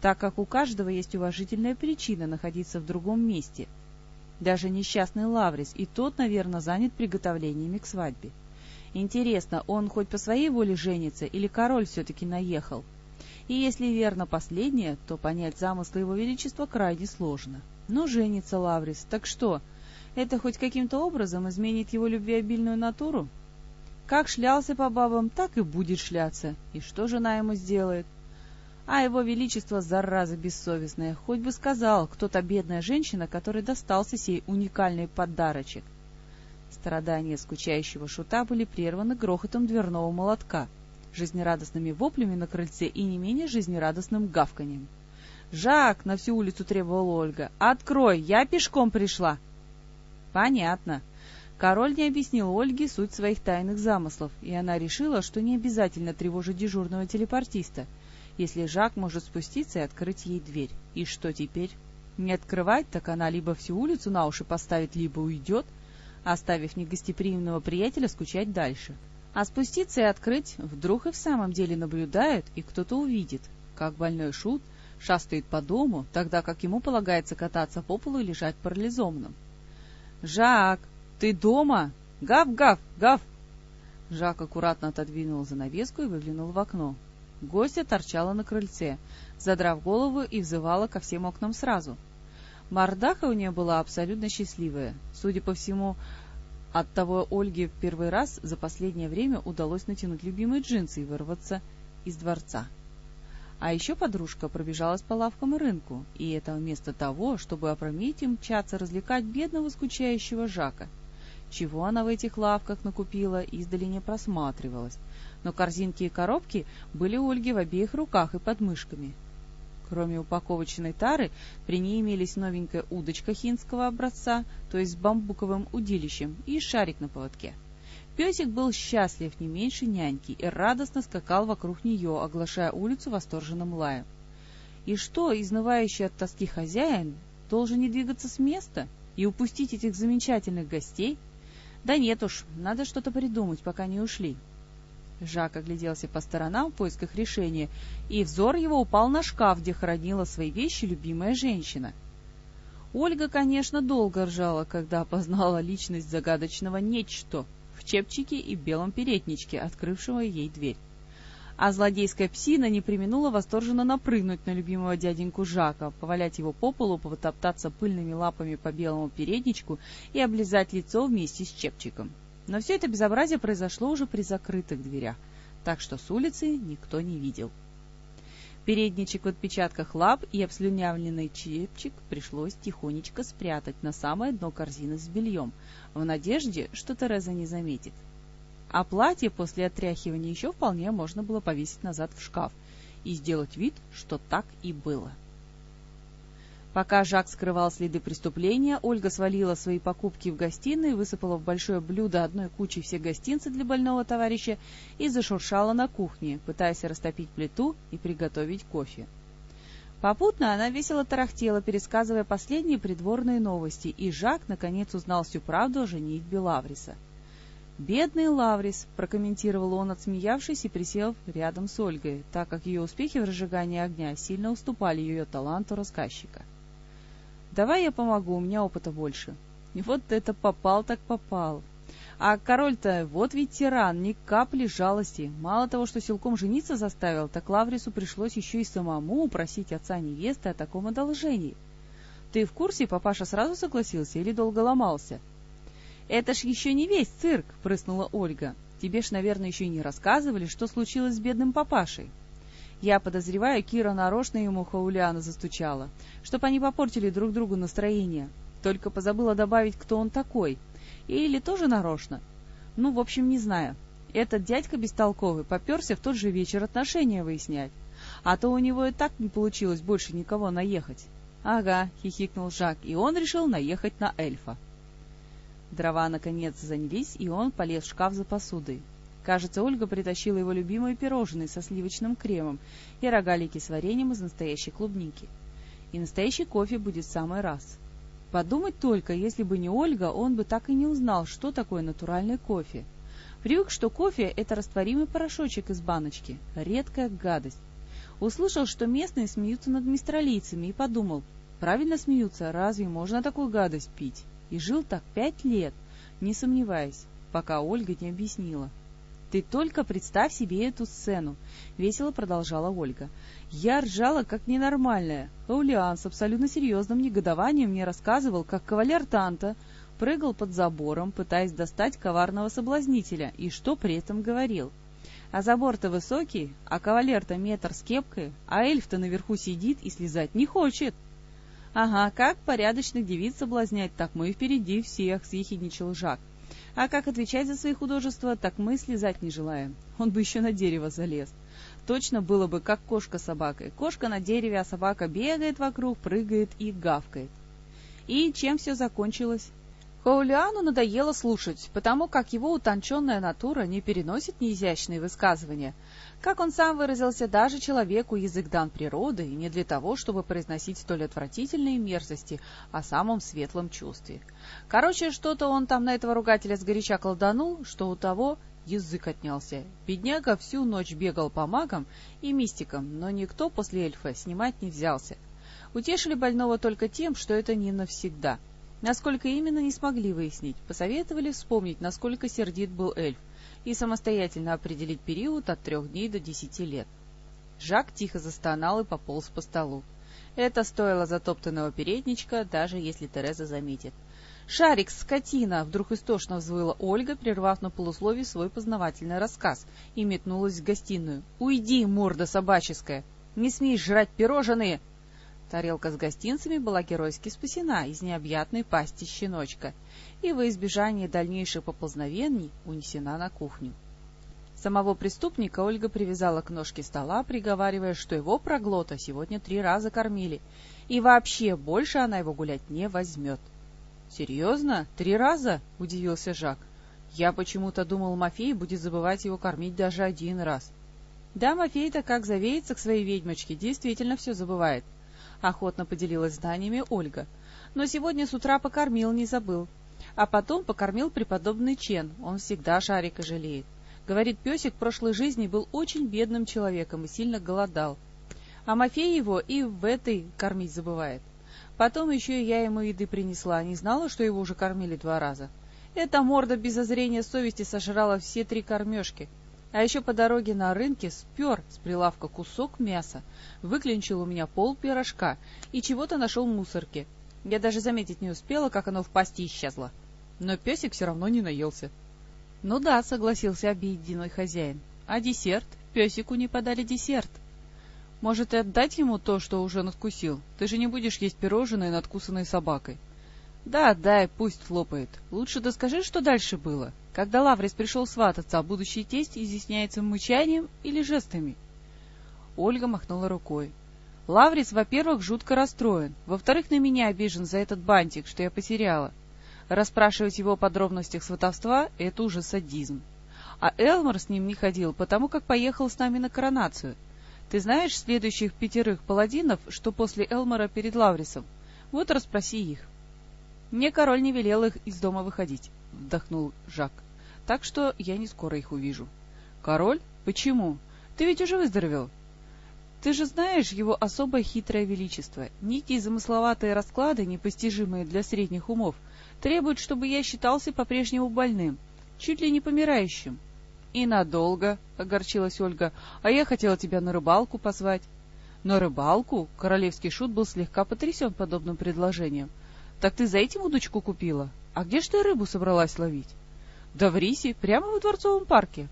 так как у каждого есть уважительная причина находиться в другом месте. Даже несчастный Лаврис, и тот, наверное, занят приготовлениями к свадьбе. Интересно, он хоть по своей воле женится, или король все-таки наехал? И если верно последнее, то понять замыслы его величества крайне сложно. Ну, женится Лаврис, так что, это хоть каким-то образом изменит его любвеобильную натуру? Как шлялся по бабам, так и будет шляться. И что жена ему сделает? А его величество, зараза бессовестная, хоть бы сказал, кто-то бедная женщина, которой достался сей уникальный подарочек. Страдания скучающего шута были прерваны грохотом дверного молотка, жизнерадостными воплями на крыльце и не менее жизнерадостным гавканьем. «Жак!» — на всю улицу требовала Ольга. «Открой! Я пешком пришла!» «Понятно». Король не объяснил Ольге суть своих тайных замыслов, и она решила, что не обязательно тревожить дежурного телепортиста, если Жак может спуститься и открыть ей дверь. И что теперь? Не открывать, так она либо всю улицу на уши поставит, либо уйдет, оставив негостеприимного приятеля скучать дальше. А спуститься и открыть вдруг и в самом деле наблюдают, и кто-то увидит, как больной шут шастает по дому, тогда как ему полагается кататься по полу и лежать парализованным. «Жак, ты дома? Гав-гав, гав!» Жак аккуратно отодвинул занавеску и выглянул в окно. Гостья торчала на крыльце, задрав голову и взывала ко всем окнам сразу. Мордаха у нее была абсолютно счастливая. Судя по всему, от того Ольге в первый раз за последнее время удалось натянуть любимые джинсы и вырваться из дворца. А еще подружка пробежалась по лавкам и рынку, и это вместо того, чтобы опрометью мчаться развлекать бедного скучающего Жака. Чего она в этих лавках накупила, издали не просматривалось, но корзинки и коробки были у Ольги в обеих руках и под мышками. Кроме упаковочной тары, при ней имелись новенькая удочка хинского образца, то есть с бамбуковым удилищем, и шарик на поводке. Песик был счастлив не меньше няньки и радостно скакал вокруг нее, оглашая улицу восторженным лаем. И что, изнывающий от тоски хозяин, должен не двигаться с места и упустить этих замечательных гостей? Да нет уж, надо что-то придумать, пока не ушли. Жак огляделся по сторонам в поисках решения, и взор его упал на шкаф, где хранила свои вещи любимая женщина. Ольга, конечно, долго ржала, когда опознала личность загадочного «нечто» в чепчике и белом передничке, открывшего ей дверь. А злодейская псина не применула восторженно напрыгнуть на любимого дяденьку Жака, повалять его по полу, потоптаться пыльными лапами по белому передничку и облизать лицо вместе с чепчиком. Но все это безобразие произошло уже при закрытых дверях, так что с улицы никто не видел. Передничек в отпечатках лап и обслюнявленный чепчик пришлось тихонечко спрятать на самое дно корзины с бельем, в надежде, что Тереза не заметит. А платье после отряхивания еще вполне можно было повесить назад в шкаф и сделать вид, что так и было. Пока Жак скрывал следы преступления, Ольга свалила свои покупки в гостиной, высыпала в большое блюдо одной кучей все гостинцы для больного товарища и зашуршала на кухне, пытаясь растопить плиту и приготовить кофе. Попутно она весело тарахтела, пересказывая последние придворные новости, и Жак наконец узнал всю правду о женитьбе Лавриса. «Бедный Лаврис», — прокомментировал он, отсмеявшись и присел рядом с Ольгой, так как ее успехи в разжигании огня сильно уступали ее таланту рассказчика. Давай я помогу, у меня опыта больше. И вот это попал так попал. А король-то вот ведь тиран, ни капли жалости. Мало того, что силком жениться заставил, так Лаврису пришлось еще и самому просить отца невесты о таком одолжении. Ты в курсе, папаша сразу согласился или долго ломался? — Это ж еще не весь цирк, — прыснула Ольга. — Тебе ж, наверное, еще и не рассказывали, что случилось с бедным папашей. — я подозреваю, Кира нарочно ему Хауляна застучала, чтоб они попортили друг другу настроение. Только позабыла добавить, кто он такой. Или тоже нарочно. Ну, в общем, не знаю. Этот дядька бестолковый поперся в тот же вечер отношения выяснять. А то у него и так не получилось больше никого наехать. — Ага, — хихикнул Жак, и он решил наехать на эльфа. Дрова, наконец, занялись, и он полез в шкаф за посудой. Кажется, Ольга притащила его любимые пирожные со сливочным кремом и рогалики с вареньем из настоящей клубники. И настоящий кофе будет в самый раз. Подумать только, если бы не Ольга, он бы так и не узнал, что такое натуральный кофе. Привык, что кофе — это растворимый порошочек из баночки, редкая гадость. Услышал, что местные смеются над мистралийцами и подумал, правильно смеются, разве можно такую гадость пить? И жил так пять лет, не сомневаясь, пока Ольга не объяснила. «Ты только представь себе эту сцену!» — весело продолжала Ольга. «Я ржала как ненормальная. Аулиан с абсолютно серьезным негодованием мне рассказывал, как кавалер Танта прыгал под забором, пытаясь достать коварного соблазнителя, и что при этом говорил. А забор-то высокий, а кавалер-то метр с кепкой, а эльф-то наверху сидит и слезать не хочет. «Ага, как порядочных девиц соблазнять, так мы впереди всех», — съехидничал Жак. А как отвечать за свои художества, так мы слезать не желаем. Он бы еще на дерево залез. Точно было бы, как кошка с собакой. Кошка на дереве, а собака бегает вокруг, прыгает и гавкает. И чем все закончилось? Хаулиану надоело слушать, потому как его утонченная натура не переносит неизящные высказывания. Как он сам выразился, даже человеку язык дан природы, и не для того, чтобы произносить столь отвратительные мерзости о самом светлом чувстве. Короче, что-то он там на этого ругателя сгоряча колданул, что у того язык отнялся. Бедняга всю ночь бегал по магам и мистикам, но никто после эльфа снимать не взялся. Утешили больного только тем, что это не навсегда — Насколько именно, не смогли выяснить. Посоветовали вспомнить, насколько сердит был эльф, и самостоятельно определить период от трех дней до десяти лет. Жак тихо застонал и пополз по столу. Это стоило затоптанного передничка, даже если Тереза заметит. «Шарик, скотина!» — вдруг истошно взвыла Ольга, прервав на полусловие свой познавательный рассказ, и метнулась в гостиную. «Уйди, морда собаческая! Не смей жрать пирожные!» Тарелка с гостинцами была геройски спасена из необъятной пасти щеночка и во избежание дальнейших поползновений унесена на кухню. Самого преступника Ольга привязала к ножке стола, приговаривая, что его проглота сегодня три раза кормили, и вообще больше она его гулять не возьмет. — Серьезно? Три раза? — удивился Жак. — Я почему-то думал, Мафей будет забывать его кормить даже один раз. — Да, Мафей-то как завеется к своей ведьмочке, действительно все забывает. Охотно поделилась знаниями Ольга. Но сегодня с утра покормил, не забыл. А потом покормил преподобный Чен, он всегда шарика жалеет. Говорит, песик в прошлой жизни был очень бедным человеком и сильно голодал. А Мафей его и в этой кормить забывает. Потом еще и я ему еды принесла, не знала, что его уже кормили два раза. Эта морда без озрения совести сожрала все три кормежки. А еще по дороге на рынке спер с прилавка кусок мяса, выклинчил у меня пол пирожка и чего-то нашел в мусорке. Я даже заметить не успела, как оно в пасти исчезло. Но песик все равно не наелся. — Ну да, — согласился объединой хозяин. — А десерт? Песику не подали десерт. — Может, и отдать ему то, что уже надкусил? Ты же не будешь есть пирожное, надкусанное собакой. — Да, отдай, пусть хлопает. Лучше доскажи, что дальше было. Когда Лаврис пришел свататься, а будущий тесть изъясняется мычанием или жестами? Ольга махнула рукой. Лаврис, во-первых, жутко расстроен, во-вторых, на меня обижен за этот бантик, что я потеряла. Расспрашивать его о подробностях сватовства — это уже садизм. А Элмор с ним не ходил, потому как поехал с нами на коронацию. Ты знаешь следующих пятерых паладинов, что после Элмора перед Лаврисом? Вот расспроси их. Мне король не велел их из дома выходить, — вдохнул Жак. Так что я не скоро их увижу. Король? Почему? Ты ведь уже выздоровел. Ты же знаешь его особое хитрое величество. Некие замысловатые расклады, непостижимые для средних умов — Требует, чтобы я считался по-прежнему больным, чуть ли не помирающим. — И надолго, — огорчилась Ольга, — а я хотела тебя на рыбалку позвать. — На рыбалку? — королевский шут был слегка потрясен подобным предложением. — Так ты за этим удочку купила? А где ж ты рыбу собралась ловить? — Да в Рисе, прямо во Дворцовом парке.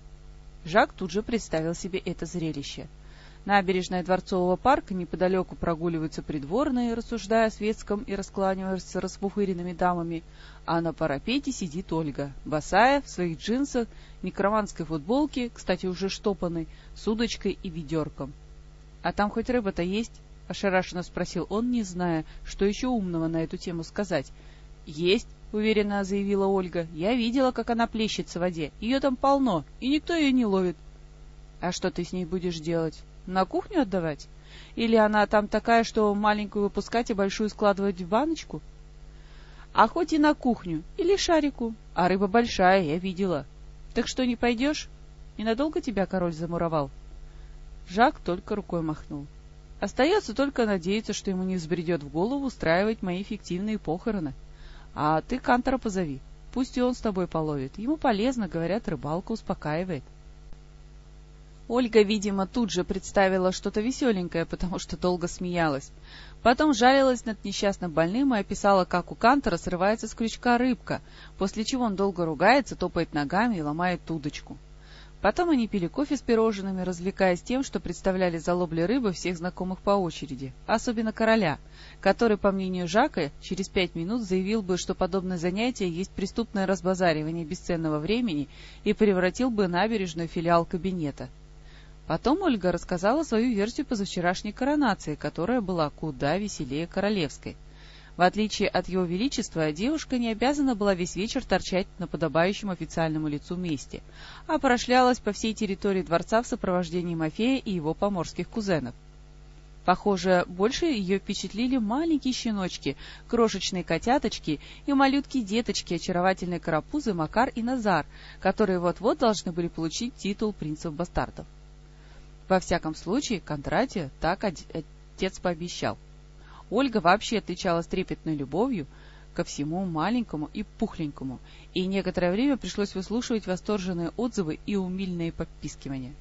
Жак тут же представил себе это зрелище — Набережная Дворцового парка неподалеку прогуливаются придворные, рассуждая о светском и раскланиваясь с распухыренными дамами, а на парапете сидит Ольга, босая, в своих джинсах, некроманской футболке, кстати, уже штопанной, с удочкой и ведерком. — А там хоть рыба-то есть? — ошарашенно спросил он, не зная, что еще умного на эту тему сказать. — Есть, — уверенно заявила Ольга. — Я видела, как она плещется в воде. Ее там полно, и никто ее не ловит. — А что ты с ней будешь делать? На кухню отдавать? Или она там такая, что маленькую выпускать и большую складывать в баночку? А хоть и на кухню, или шарику. А рыба большая, я видела. Так что, не пойдешь? Ненадолго тебя король замуровал? Жак только рукой махнул. Остается только надеяться, что ему не взбредет в голову устраивать мои фиктивные похороны. А ты Кантора позови. Пусть и он с тобой половит. Ему полезно, говорят, рыбалка успокаивает. Ольга, видимо, тут же представила что-то веселенькое, потому что долго смеялась. Потом жалилась над несчастным больным и описала, как у Кантора срывается с крючка рыбка, после чего он долго ругается, топает ногами и ломает удочку. Потом они пили кофе с пирожными, развлекаясь тем, что представляли залобли рыбы всех знакомых по очереди, особенно короля, который, по мнению Жака, через пять минут заявил бы, что подобное занятие есть преступное разбазаривание бесценного времени и превратил бы набережную филиал кабинета. Потом Ольга рассказала свою версию позавчерашней коронации, которая была куда веселее королевской. В отличие от его величества, девушка не обязана была весь вечер торчать на подобающем официальному лицу месте, а прошлялась по всей территории дворца в сопровождении Мафея и его поморских кузенов. Похоже, больше ее впечатлили маленькие щеночки, крошечные котяточки и малютки-деточки, очаровательные карапузы Макар и Назар, которые вот-вот должны были получить титул принцев-бастардов. Во всяком случае, Кондратия так отец пообещал. Ольга вообще отличалась трепетной любовью ко всему маленькому и пухленькому, и некоторое время пришлось выслушивать восторженные отзывы и умильные попискивания.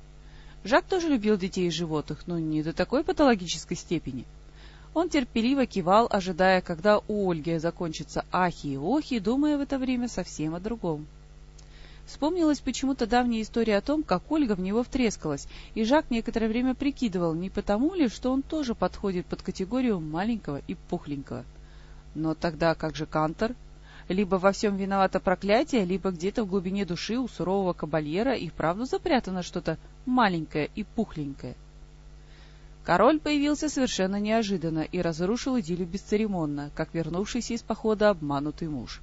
Жак тоже любил детей и животных, но не до такой патологической степени. Он терпеливо кивал, ожидая, когда у Ольги закончатся ахи и охи, думая в это время совсем о другом. Вспомнилась почему-то давняя история о том, как Ольга в него втрескалась, и Жак некоторое время прикидывал, не потому ли, что он тоже подходит под категорию маленького и пухленького. Но тогда как же Кантор? Либо во всем виновато проклятие, либо где-то в глубине души у сурового кабальера и вправду запрятано что-то маленькое и пухленькое. Король появился совершенно неожиданно и разрушил идиллию бесцеремонно, как вернувшийся из похода обманутый муж.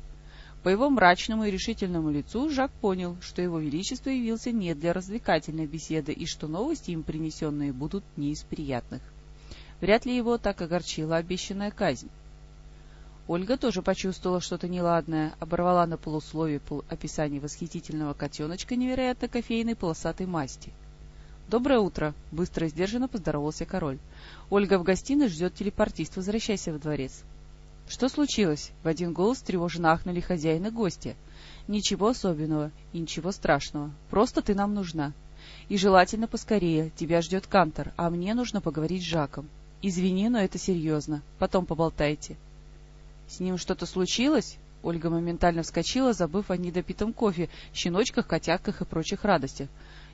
По его мрачному и решительному лицу Жак понял, что его величество явился не для развлекательной беседы и что новости им принесенные будут не из приятных. Вряд ли его так огорчила обещанная казнь. Ольга тоже почувствовала что-то неладное, оборвала на полусловие описание восхитительного котеночка невероятно кофейной полосатой масти. «Доброе утро!» — быстро и сдержанно поздоровался король. «Ольга в гостиной ждет телепортист. Возвращайся в дворец». «Что случилось?» — в один голос тревожно ахнули хозяин и гости. «Ничего особенного и ничего страшного. Просто ты нам нужна. И желательно поскорее. Тебя ждет Кантор, а мне нужно поговорить с Жаком. Извини, но это серьезно. Потом поболтайте». «С ним что-то случилось?» Ольга моментально вскочила, забыв о недопитом кофе, щеночках, котятках и прочих радостях.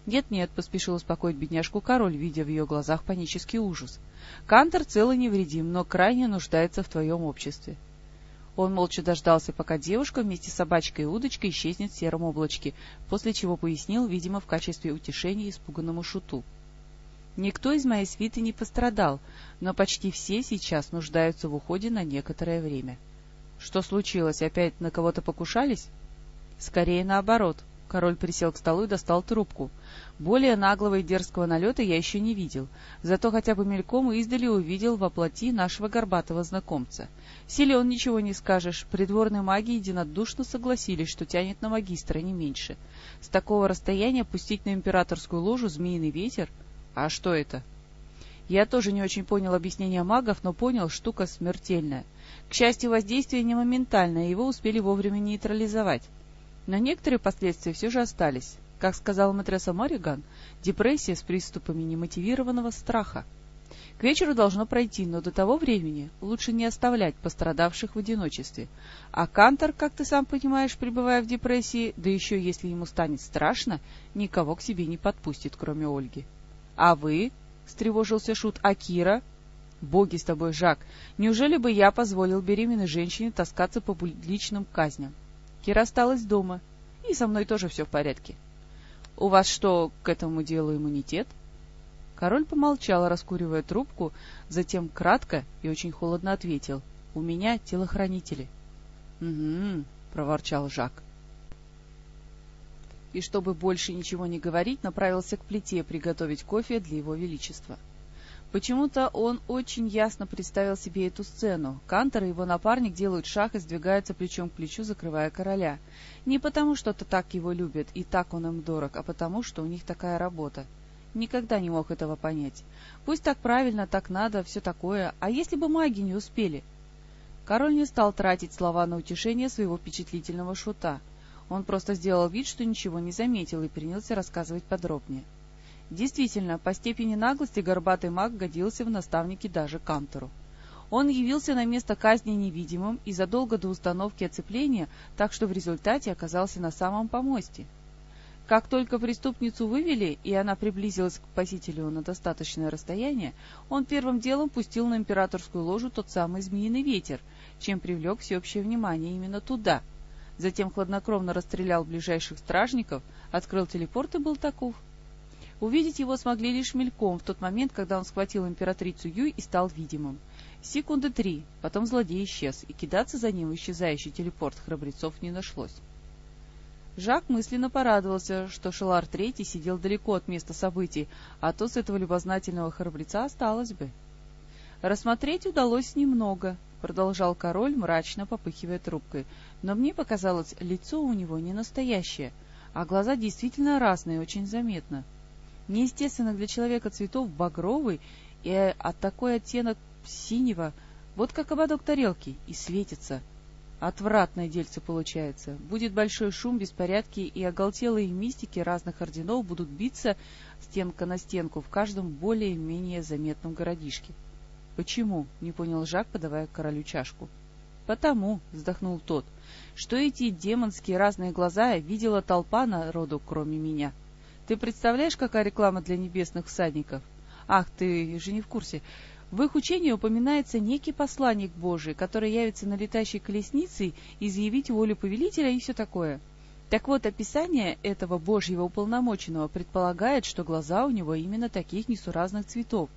«Нет-нет», — поспешил успокоить бедняжку король, видя в ее глазах панический ужас. «Кантор цел и невредим, но крайне нуждается в твоем обществе». Он молча дождался, пока девушка вместе с собачкой и удочкой исчезнет в сером облачке, после чего пояснил, видимо, в качестве утешения испуганному шуту. Никто из моей свиты не пострадал, но почти все сейчас нуждаются в уходе на некоторое время. Что случилось? Опять на кого-то покушались? Скорее наоборот. Король присел к столу и достал трубку. Более наглого и дерзкого налета я еще не видел, зато хотя бы мельком издали увидел во плоти нашего горбатого знакомца. Силен ничего не скажешь, придворные маги единодушно согласились, что тянет на магистра не меньше. С такого расстояния пустить на императорскую ложу змеиный ветер — «А что это?» Я тоже не очень понял объяснения магов, но понял, штука смертельная. К счастью, воздействие не моментальное, его успели вовремя нейтрализовать. Но некоторые последствия все же остались. Как сказала матресса Морриган, депрессия с приступами немотивированного страха. К вечеру должно пройти, но до того времени лучше не оставлять пострадавших в одиночестве. А Кантор, как ты сам понимаешь, пребывая в депрессии, да еще если ему станет страшно, никого к себе не подпустит, кроме Ольги. «А вы?» — встревожился Шут. «А Кира?» «Боги с тобой, Жак! Неужели бы я позволил беременной женщине таскаться по публичным казням? Кира осталась дома, и со мной тоже все в порядке. У вас что, к этому делу иммунитет?» Король помолчал, раскуривая трубку, затем кратко и очень холодно ответил. «У меня телохранители». «Угу», — проворчал Жак и, чтобы больше ничего не говорить, направился к плите приготовить кофе для его величества. Почему-то он очень ясно представил себе эту сцену. Кантор и его напарник делают шаг и сдвигаются плечом к плечу, закрывая короля. Не потому, что-то так его любят, и так он им дорог, а потому, что у них такая работа. Никогда не мог этого понять. Пусть так правильно, так надо, все такое. А если бы маги не успели? Король не стал тратить слова на утешение своего впечатлительного шута. Он просто сделал вид, что ничего не заметил, и принялся рассказывать подробнее. Действительно, по степени наглости горбатый маг годился в наставнике даже Кантору. Он явился на место казни невидимым и задолго до установки оцепления, так что в результате оказался на самом помосте. Как только преступницу вывели, и она приблизилась к спасителю на достаточное расстояние, он первым делом пустил на императорскую ложу тот самый змеиный ветер, чем привлек всеобщее внимание именно туда — затем хладнокровно расстрелял ближайших стражников, открыл телепорт и был таков. Увидеть его смогли лишь мельком в тот момент, когда он схватил императрицу Юй и стал видимым. Секунды три, потом злодей исчез, и кидаться за ним в исчезающий телепорт храбрецов не нашлось. Жак мысленно порадовался, что Шелар Третий сидел далеко от места событий, а то с этого любознательного храбреца осталось бы. Рассмотреть удалось немного, продолжал король, мрачно попыхивая трубкой. Но мне показалось, лицо у него не настоящее, а глаза действительно разные, очень заметно. Неестественно для человека цветов багровый и от такой оттенок синего, вот как ободок тарелки, и светится. Отвратное дельце получается. Будет большой шум, беспорядки, и оголтелые мистики разных орденов будут биться стенка на стенку в каждом более-менее заметном городишке. — Почему? — не понял Жак, подавая королю чашку. — Потому, вздохнул тот, что эти демонские разные глаза видела толпа народу, кроме меня. Ты представляешь, какая реклама для небесных всадников? Ах, ты же не в курсе. В их учении упоминается некий посланник Божий, который явится на летающей колеснице изъявить волю повелителя и все такое. Так вот, описание этого Божьего уполномоченного предполагает, что глаза у него именно таких несуразных цветов,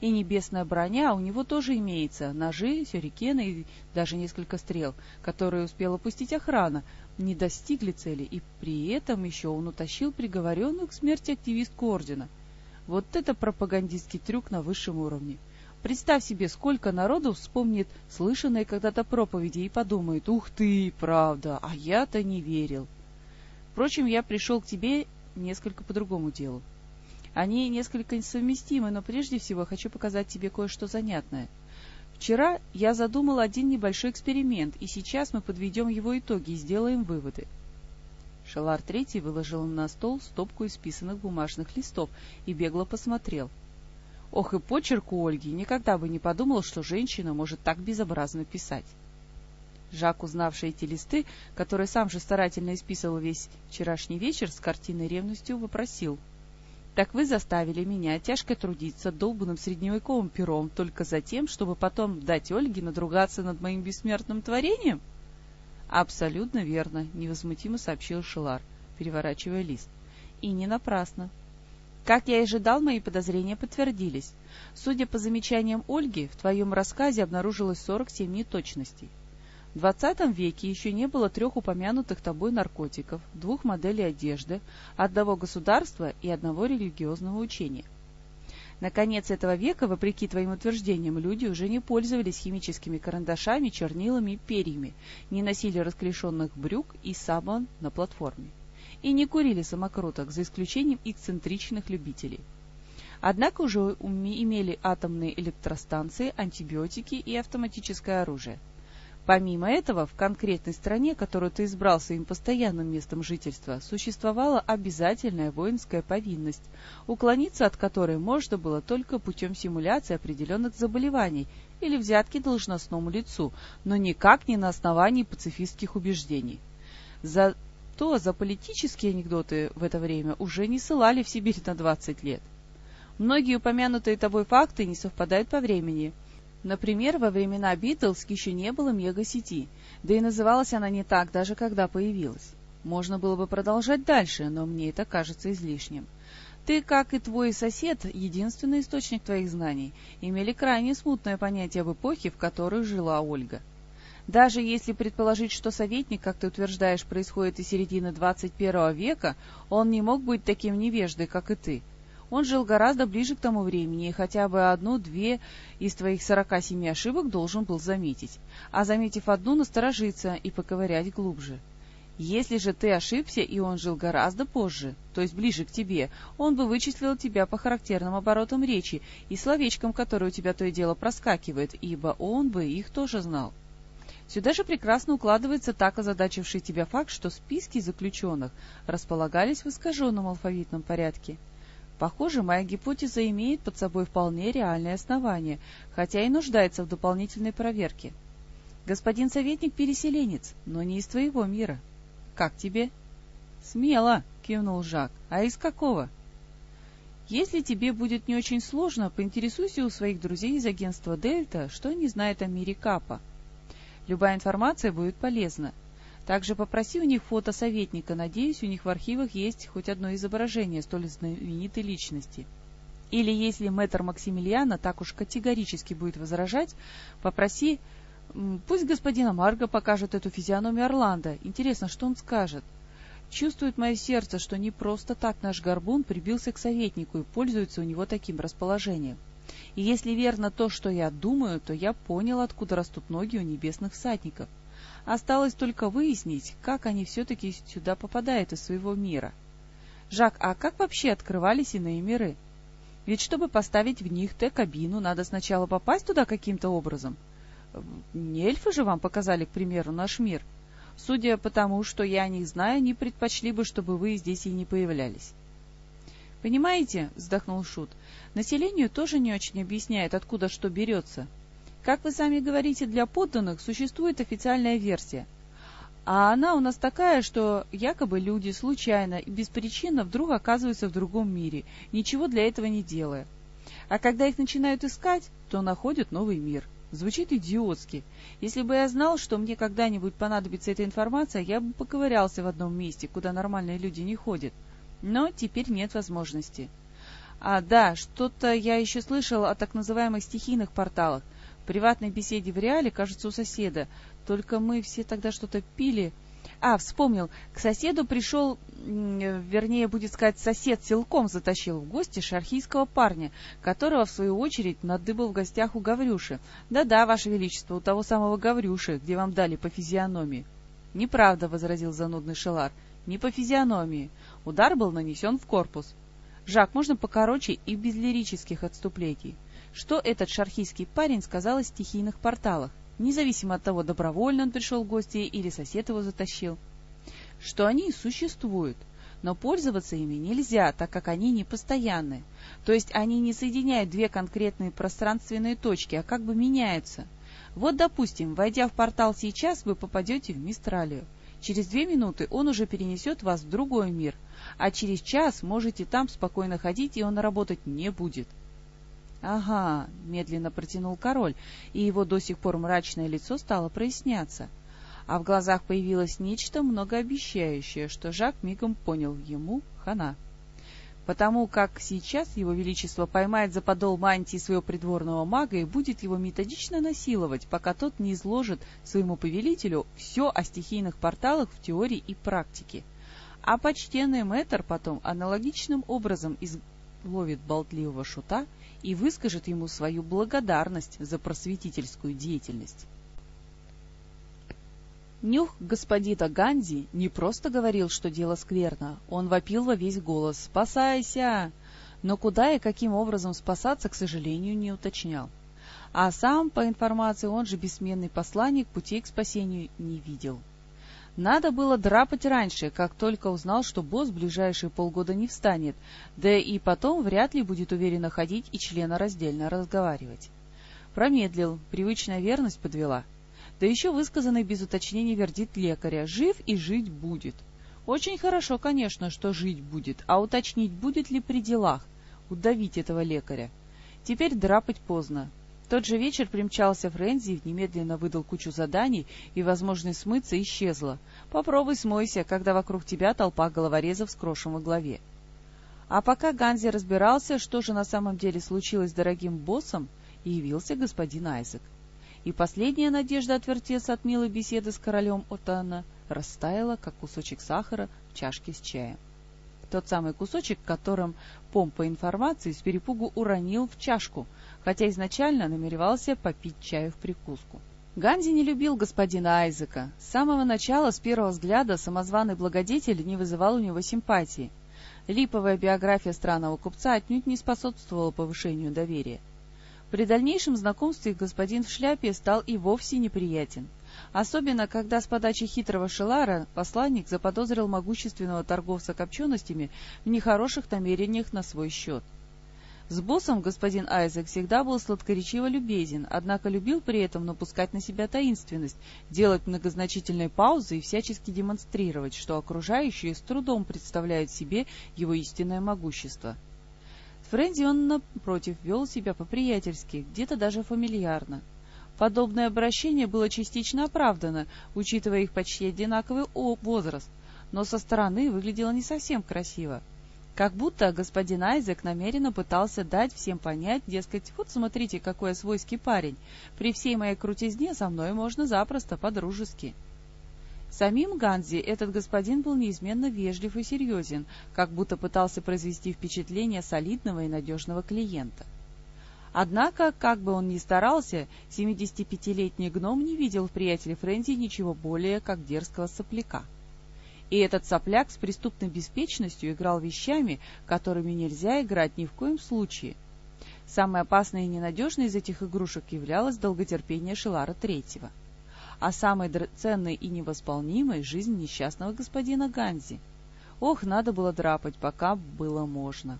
и небесная броня у него тоже имеется, ножи, сюрикены и даже несколько стрел, которые успела пустить охрана, не достигли цели, и при этом еще он утащил приговоренную к смерти активистку ордена. Вот это пропагандистский трюк на высшем уровне. Представь себе, сколько народу вспомнит слышанные когда-то проповеди и подумает, ух ты, правда, а я-то не верил. Впрочем, я пришел к тебе несколько по другому делу. Они несколько несовместимы, но прежде всего хочу показать тебе кое-что занятное. Вчера я задумал один небольшой эксперимент, и сейчас мы подведем его итоги и сделаем выводы. Шалар Третий выложил на стол стопку исписанных бумажных листов и бегло посмотрел. Ох, и почерк у Ольги никогда бы не подумал, что женщина может так безобразно писать. Жак, узнавший эти листы, которые сам же старательно исписывал весь вчерашний вечер, с картиной ревностью вопросил — так вы заставили меня тяжко трудиться долбанным средневековым пером только за тем, чтобы потом дать Ольге надругаться над моим бессмертным творением? — Абсолютно верно, — невозмутимо сообщил Шелар, переворачивая лист. — И не напрасно. Как я и ожидал, мои подозрения подтвердились. Судя по замечаниям Ольги, в твоем рассказе обнаружилось 47 неточностей. В XX веке еще не было трех упомянутых тобой наркотиков, двух моделей одежды, одного государства и одного религиозного учения. Наконец этого века, вопреки твоим утверждениям, люди уже не пользовались химическими карандашами, чернилами перьями, не носили расклешенных брюк и сабан на платформе, и не курили самокруток, за исключением эксцентричных любителей. Однако уже имели атомные электростанции, антибиотики и автоматическое оружие – Помимо этого, в конкретной стране, которую ты избрал своим постоянным местом жительства, существовала обязательная воинская повинность, уклониться от которой можно было только путем симуляции определенных заболеваний или взятки должностному лицу, но никак не на основании пацифистских убеждений. Зато за политические анекдоты в это время уже не ссылали в Сибирь на 20 лет. Многие упомянутые тобой факты не совпадают по времени – Например, во времена Битлз еще не было мегасети, да и называлась она не так, даже когда появилась. Можно было бы продолжать дальше, но мне это кажется излишним. Ты, как и твой сосед, единственный источник твоих знаний, имели крайне смутное понятие об эпохе, в которой жила Ольга. Даже если предположить, что советник, как ты утверждаешь, происходит из середины 21 века, он не мог быть таким невеждой, как и ты. Он жил гораздо ближе к тому времени, и хотя бы одну-две из твоих сорока семи ошибок должен был заметить, а заметив одну, насторожиться и поковырять глубже. Если же ты ошибся, и он жил гораздо позже, то есть ближе к тебе, он бы вычислил тебя по характерным оборотам речи и словечкам, которые у тебя то и дело проскакивает, ибо он бы их тоже знал. Сюда же прекрасно укладывается так озадачивший тебя факт, что списки заключенных располагались в искаженном алфавитном порядке — Похоже, моя гипотеза имеет под собой вполне реальное основание, хотя и нуждается в дополнительной проверке. Господин советник переселенец, но не из твоего мира. Как тебе? Смело, кивнул Жак. А из какого? Если тебе будет не очень сложно, поинтересуйся у своих друзей из агентства Дельта, что они знают о мире Капа. Любая информация будет полезна. Также попроси у них фото советника, надеюсь, у них в архивах есть хоть одно изображение столь знаменитой личности. Или если мэтр Максимилиана так уж категорически будет возражать, попроси, пусть господина Марго покажет эту физиономию Орландо. Интересно, что он скажет. Чувствует мое сердце, что не просто так наш горбун прибился к советнику и пользуется у него таким расположением. И если верно то, что я думаю, то я понял, откуда растут ноги у небесных всадников. Осталось только выяснить, как они все-таки сюда попадают из своего мира. Жак, а как вообще открывались иные миры? Ведь чтобы поставить в них Т-кабину, надо сначала попасть туда каким-то образом. Не эльфы же вам показали, к примеру, наш мир. Судя по тому, что я о них знаю, они предпочли бы, чтобы вы здесь и не появлялись. «Понимаете», — вздохнул Шут, — «населению тоже не очень объясняет, откуда что берется. Как вы сами говорите, для подданных существует официальная версия. А она у нас такая, что якобы люди случайно и беспричинно вдруг оказываются в другом мире, ничего для этого не делая. А когда их начинают искать, то находят новый мир. Звучит идиотски. Если бы я знал, что мне когда-нибудь понадобится эта информация, я бы поковырялся в одном месте, куда нормальные люди не ходят. Но теперь нет возможности. А, да, что-то я еще слышал о так называемых стихийных порталах. Приватной беседе в реале, кажется, у соседа. Только мы все тогда что-то пили. А, вспомнил. К соседу пришел, вернее, будет сказать, сосед силком затащил в гости шархийского парня, которого, в свою очередь, надыбал в гостях у Гаврюши. Да-да, Ваше Величество, у того самого Гаврюши, где вам дали по физиономии. Неправда, — возразил занудный Шелар. Не по физиономии. Удар был нанесен в корпус. Жак, можно покороче и без лирических отступлений. Что этот шархийский парень сказал о стихийных порталах? независимо от того, добровольно он пришел в гости или сосед его затащил. Что они существуют, но пользоваться ими нельзя, так как они не постоянны. То есть они не соединяют две конкретные пространственные точки, а как бы меняются. Вот, допустим, войдя в портал сейчас, вы попадете в Мистралию. Через две минуты он уже перенесет вас в другой мир, а через час можете там спокойно ходить, и он работать не будет. — Ага, — медленно протянул король, и его до сих пор мрачное лицо стало проясняться. А в глазах появилось нечто многообещающее, что Жак мигом понял ему хана. Потому как сейчас его величество поймает за подол мантии своего придворного мага и будет его методично насиловать, пока тот не изложит своему повелителю все о стихийных порталах в теории и практике. А почтенный мэтр потом аналогичным образом изловит болтливого шута и выскажет ему свою благодарность за просветительскую деятельность. Нюх господина Ганди не просто говорил, что дело скверно, он вопил во весь голос «Спасайся!», но куда и каким образом спасаться, к сожалению, не уточнял. А сам, по информации, он же бессменный посланник, путей к спасению не видел. Надо было драпать раньше, как только узнал, что босс в ближайшие полгода не встанет, да и потом вряд ли будет уверенно ходить и члена раздельно разговаривать. Промедлил, привычная верность подвела. Да еще высказанный без уточнений вердикт лекаря «жив и жить будет». Очень хорошо, конечно, что жить будет, а уточнить будет ли при делах, удавить этого лекаря. Теперь драпать поздно, тот же вечер примчался Френзи, немедленно выдал кучу заданий, и возможность смыться исчезла. Попробуй смойся, когда вокруг тебя толпа головорезов с крошем во главе. А пока Ганзи разбирался, что же на самом деле случилось с дорогим боссом, явился господин Айзек. И последняя надежда отвертеться от милой беседы с королем Отана растаяла, как кусочек сахара в чашке с чаем. Тот самый кусочек, которым помпа информации с перепугу уронил в чашку, хотя изначально намеревался попить чаю в прикуску. Ганди не любил господина Айзека. С самого начала, с первого взгляда, самозваный благодетель не вызывал у него симпатии. Липовая биография странного купца отнюдь не способствовала повышению доверия. При дальнейшем знакомстве господин в шляпе стал и вовсе неприятен. Особенно, когда с подачи хитрого Шелара посланник заподозрил могущественного торговца копченостями в нехороших намерениях на свой счет. С боссом господин Айзек всегда был сладкоречиво любезен, однако любил при этом напускать на себя таинственность, делать многозначительные паузы и всячески демонстрировать, что окружающие с трудом представляют себе его истинное могущество. С Френди он, напротив, вел себя по-приятельски, где-то даже фамильярно. Подобное обращение было частично оправдано, учитывая их почти одинаковый возраст, но со стороны выглядело не совсем красиво. Как будто господин Айзек намеренно пытался дать всем понять, дескать, вот смотрите, какой я свойский парень, при всей моей крутизне со мной можно запросто, по-дружески. Самим Ганзи этот господин был неизменно вежлив и серьезен, как будто пытался произвести впечатление солидного и надежного клиента. Однако, как бы он ни старался, 75-летний гном не видел в приятеле Френзи ничего более, как дерзкого сопляка. И этот сопляк с преступной беспечностью играл вещами, которыми нельзя играть ни в коем случае. Самой опасной и ненадежной из этих игрушек являлось долготерпение Шелара Третьего, а самой ценной и невосполнимой — жизнь несчастного господина Ганзи. Ох, надо было драпать, пока было можно.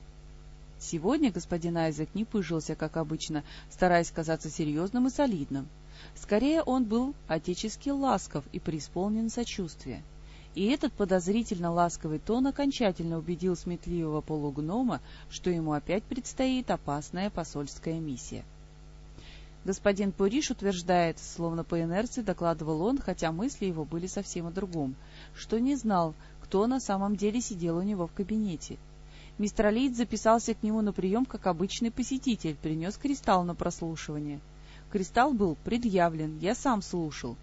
Сегодня господин Айзек не пыжился, как обычно, стараясь казаться серьезным и солидным. Скорее, он был отечески ласков и преисполнен сочувствия. И этот подозрительно ласковый тон окончательно убедил сметливого полугнома, что ему опять предстоит опасная посольская миссия. Господин Пуриш утверждает, словно по инерции докладывал он, хотя мысли его были совсем о другом, что не знал, кто на самом деле сидел у него в кабинете — Мистер Алиец записался к нему на прием как обычный посетитель, принес кристалл на прослушивание. Кристалл был предъявлен, я сам слушал.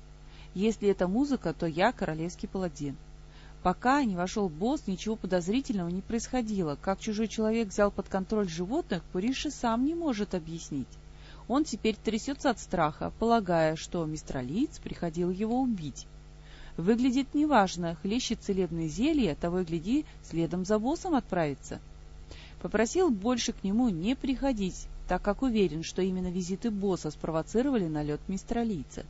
Если это музыка, то я королевский паладин. Пока не вошел босс, ничего подозрительного не происходило. Как чужой человек взял под контроль животных, Пуриши сам не может объяснить. Он теперь трясется от страха, полагая, что мистер Алиец приходил его убить. Выглядит неважно, хлещет целебные зелья, того и гляди, следом за боссом отправится. Попросил больше к нему не приходить, так как уверен, что именно визиты босса спровоцировали налет мистера Лица.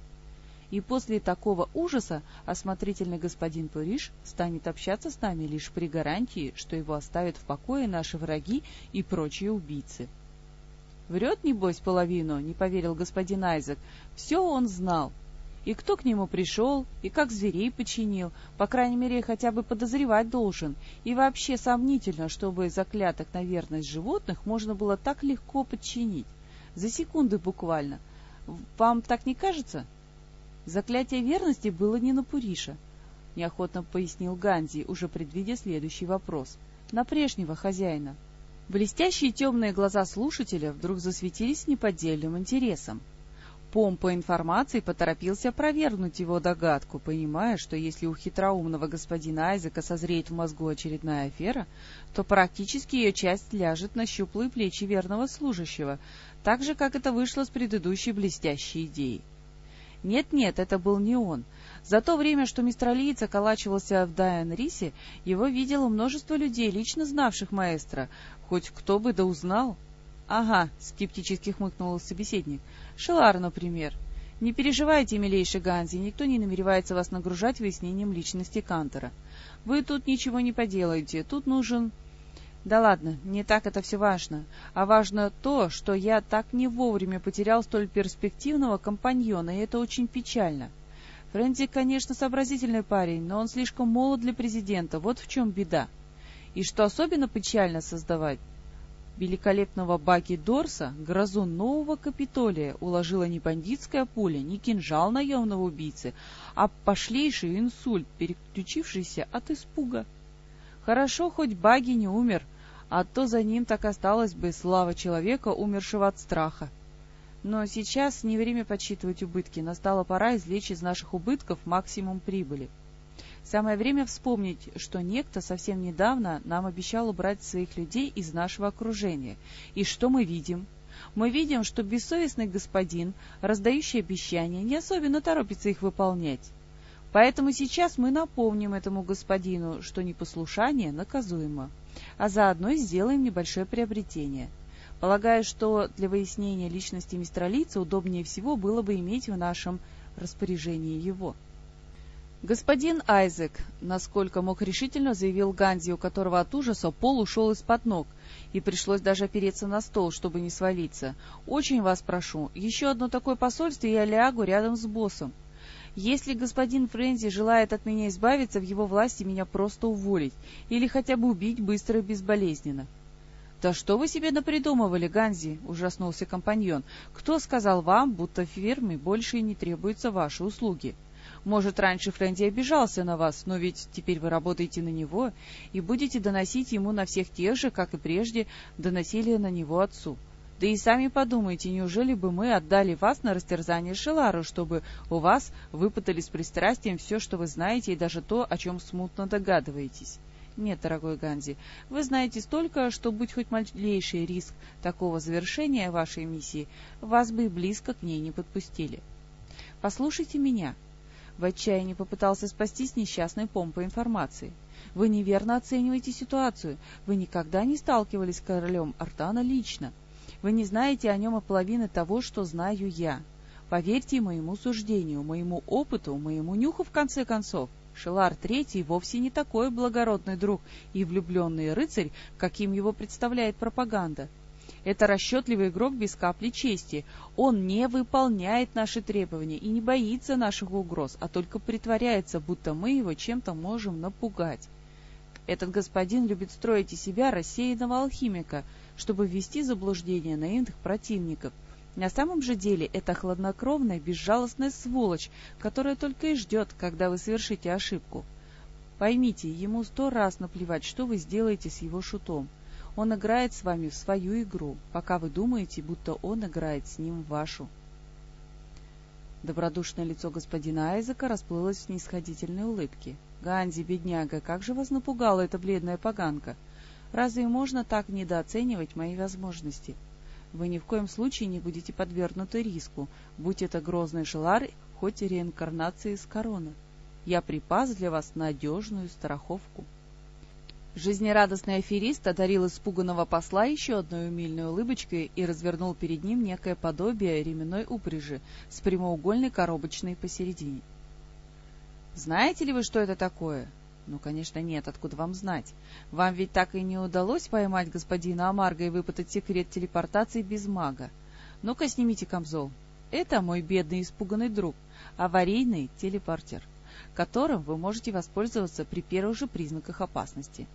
И после такого ужаса осмотрительный господин Пуриш станет общаться с нами лишь при гарантии, что его оставят в покое наши враги и прочие убийцы. «Врет, небось, половину», — не поверил господин Айзек. «Все он знал и кто к нему пришел, и как зверей починил, по крайней мере, хотя бы подозревать должен, и вообще сомнительно, чтобы закляток на верность животных можно было так легко подчинить. За секунды буквально. Вам так не кажется? Заклятие верности было не на Пуриша, неохотно пояснил Ганди, уже предвидя следующий вопрос. На прежнего хозяина. Блестящие темные глаза слушателя вдруг засветились неподдельным интересом помпа информации поторопился опровергнуть его догадку, понимая, что если у хитроумного господина Айзека созреет в мозгу очередная афера, то практически ее часть ляжет на щуплые плечи верного служащего, так же, как это вышло с предыдущей блестящей идеей. Нет-нет, это был не он. За то время, что мистер Алиец околачивался в Дайан-Рисе, его видело множество людей, лично знавших маэстро. Хоть кто бы да узнал. — Ага, — скептически хмыкнул собеседник. — Шелар, например. Не переживайте, милейший Ганзи, никто не намеревается вас нагружать выяснением личности Кантера. Вы тут ничего не поделаете, тут нужен... Да ладно, не так это все важно. А важно то, что я так не вовремя потерял столь перспективного компаньона, и это очень печально. Фрэнди, конечно, сообразительный парень, но он слишком молод для президента, вот в чем беда. И что особенно печально создавать, великолепного Баки Дорса, грозу нового Капитолия, уложила не бандитская пуля, не кинжал наемного убийцы, а пошлейший инсульт, переключившийся от испуга. Хорошо, хоть Баги не умер, а то за ним так осталась бы слава человека, умершего от страха. Но сейчас не время подсчитывать убытки, настала пора извлечь из наших убытков максимум прибыли. Самое время вспомнить, что некто совсем недавно нам обещал убрать своих людей из нашего окружения. И что мы видим? Мы видим, что бессовестный господин, раздающий обещания, не особенно торопится их выполнять. Поэтому сейчас мы напомним этому господину, что непослушание наказуемо, а заодно сделаем небольшое приобретение. Полагаю, что для выяснения личности мистера Лица удобнее всего было бы иметь в нашем распоряжении его. Господин Айзек, насколько мог решительно, заявил Ганди, у которого от ужаса пол ушел из-под ног, и пришлось даже опереться на стол, чтобы не свалиться. Очень вас прошу, еще одно такое посольство, и я лягу рядом с боссом. Если господин Френзи желает от меня избавиться, в его власти меня просто уволить, или хотя бы убить быстро и безболезненно. — Да что вы себе напридумывали, Ганзи? — ужаснулся компаньон. — Кто сказал вам, будто в фирме больше не требуются ваши услуги? — может, раньше Фрэнди обижался на вас, но ведь теперь вы работаете на него и будете доносить ему на всех тех же, как и прежде, доносили на него отцу. Да и сами подумайте, неужели бы мы отдали вас на растерзание Шелару, чтобы у вас выпытали с пристрастием все, что вы знаете, и даже то, о чем смутно догадываетесь? Нет, дорогой Ганзи, вы знаете столько, что, будь хоть малейший риск такого завершения вашей миссии, вас бы и близко к ней не подпустили. Послушайте меня, в отчаянии попытался спастись несчастной помпой информации. Вы неверно оцениваете ситуацию. Вы никогда не сталкивались с королем Артана лично. Вы не знаете о нем и половины того, что знаю я. Поверьте моему суждению, моему опыту, моему нюху, в конце концов. Шелар Третий вовсе не такой благородный друг и влюбленный рыцарь, каким его представляет пропаганда. Это расчетливый игрок без капли чести. Он не выполняет наши требования и не боится наших угроз, а только притворяется, будто мы его чем-то можем напугать. Этот господин любит строить из себя рассеянного алхимика, чтобы ввести заблуждение наивных противников — на самом же деле это хладнокровная, безжалостная сволочь, которая только и ждет, когда вы совершите ошибку. Поймите, ему сто раз наплевать, что вы сделаете с его шутом. Он играет с вами в свою игру, пока вы думаете, будто он играет с ним в вашу. Добродушное лицо господина Айзека расплылось в снисходительной улыбке. «Ганди, бедняга, как же вас напугала эта бледная поганка! Разве можно так недооценивать мои возможности?» вы ни в коем случае не будете подвергнуты риску, будь это грозный шелар, хоть и реинкарнации из короны. Я припас для вас надежную страховку. Жизнерадостный аферист одарил испуганного посла еще одной умильной улыбочкой и развернул перед ним некое подобие ременной упряжи с прямоугольной коробочной посередине. «Знаете ли вы, что это такое?» Ну, конечно, нет, откуда вам знать? Вам ведь так и не удалось поймать господина Амарга и выпытать секрет телепортации без мага. Ну-ка, снимите камзол. Это мой бедный испуганный друг, аварийный телепортер, которым вы можете воспользоваться при первых же признаках опасности.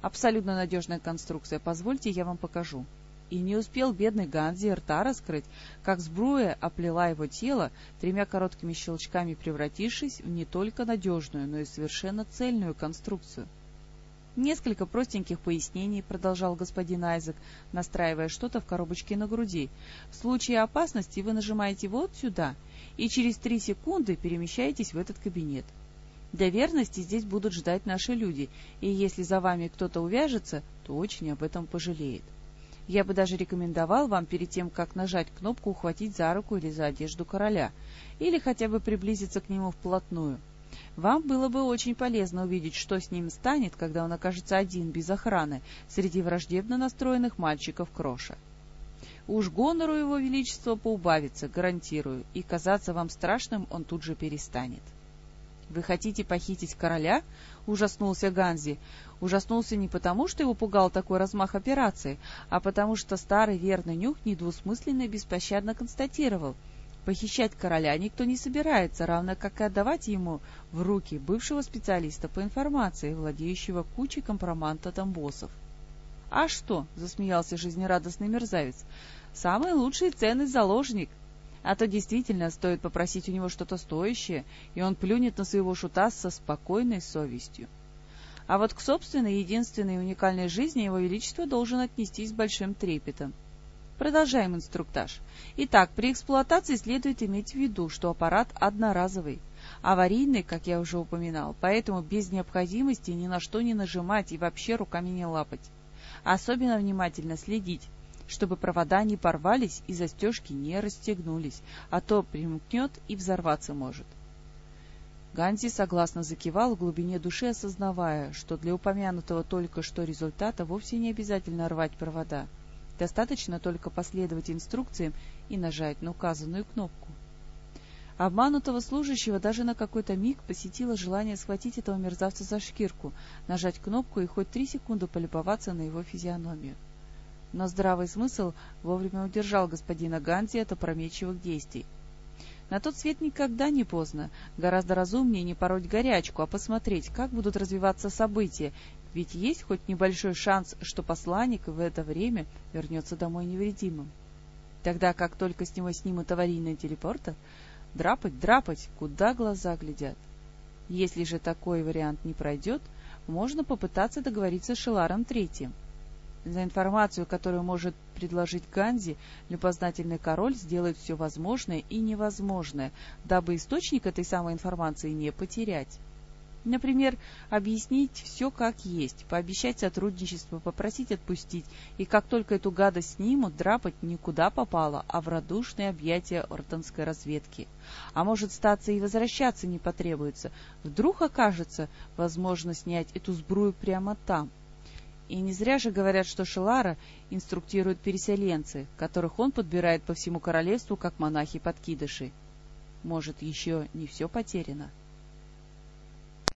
Абсолютно надежная конструкция, позвольте, я вам покажу. И не успел бедный Ганзи рта раскрыть, как сбруя оплела его тело, тремя короткими щелчками превратившись в не только надежную, но и совершенно цельную конструкцию. Несколько простеньких пояснений, продолжал господин Айзек, настраивая что-то в коробочке на груди. В случае опасности вы нажимаете вот сюда и через три секунды перемещаетесь в этот кабинет. Для верности здесь будут ждать наши люди, и если за вами кто-то увяжется, то очень об этом пожалеет. Я бы даже рекомендовал вам перед тем, как нажать кнопку, ухватить за руку или за одежду короля, или хотя бы приблизиться к нему вплотную. Вам было бы очень полезно увидеть, что с ним станет, когда он окажется один, без охраны, среди враждебно настроенных мальчиков Кроша. Уж гонору его величества поубавится, гарантирую, и казаться вам страшным он тут же перестанет. «Вы хотите похитить короля?» — ужаснулся Ганзи. Ужаснулся не потому, что его пугал такой размах операции, а потому что старый верный нюх недвусмысленно и беспощадно констатировал. Похищать короля никто не собирается, равно как и отдавать ему в руки бывшего специалиста по информации, владеющего кучей компроманта тамбосов. «А что?» — засмеялся жизнерадостный мерзавец. «Самый лучший ценный заложник!» А то действительно стоит попросить у него что-то стоящее, и он плюнет на своего шута со спокойной совестью. А вот к собственной, единственной и уникальной жизни его величество должен отнестись с большим трепетом. Продолжаем инструктаж. Итак, при эксплуатации следует иметь в виду, что аппарат одноразовый, аварийный, как я уже упоминал, поэтому без необходимости ни на что не нажимать и вообще руками не лапать. Особенно внимательно следить, чтобы провода не порвались и застежки не расстегнулись, а то примкнет и взорваться может. Ганси согласно закивал в глубине души, осознавая, что для упомянутого только что результата вовсе не обязательно рвать провода. Достаточно только последовать инструкциям и нажать на указанную кнопку. Обманутого служащего даже на какой-то миг посетило желание схватить этого мерзавца за шкирку, нажать кнопку и хоть три секунды полюбоваться на его физиономию но здравый смысл вовремя удержал господина Ганзи от опрометчивых действий. На тот свет никогда не поздно. Гораздо разумнее не пороть горячку, а посмотреть, как будут развиваться события, ведь есть хоть небольшой шанс, что посланник в это время вернется домой невредимым. Тогда, как только с него снимут аварийный телепортер, драпать, драпать, куда глаза глядят. Если же такой вариант не пройдет, можно попытаться договориться с Шеларом Третьим. За информацию, которую может предложить Ганзи, любознательный король сделает все возможное и невозможное, дабы источник этой самой информации не потерять. Например, объяснить все как есть, пообещать сотрудничество, попросить отпустить, и как только эту гадость снимут, драпать никуда попало, а в радушные объятия ортонской разведки. А может, статься и возвращаться не потребуется. Вдруг окажется возможно снять эту сбрую прямо там, и не зря же говорят, что Шелара инструктируют переселенцы, которых он подбирает по всему королевству, как монахи-подкидыши. Может, еще не все потеряно? —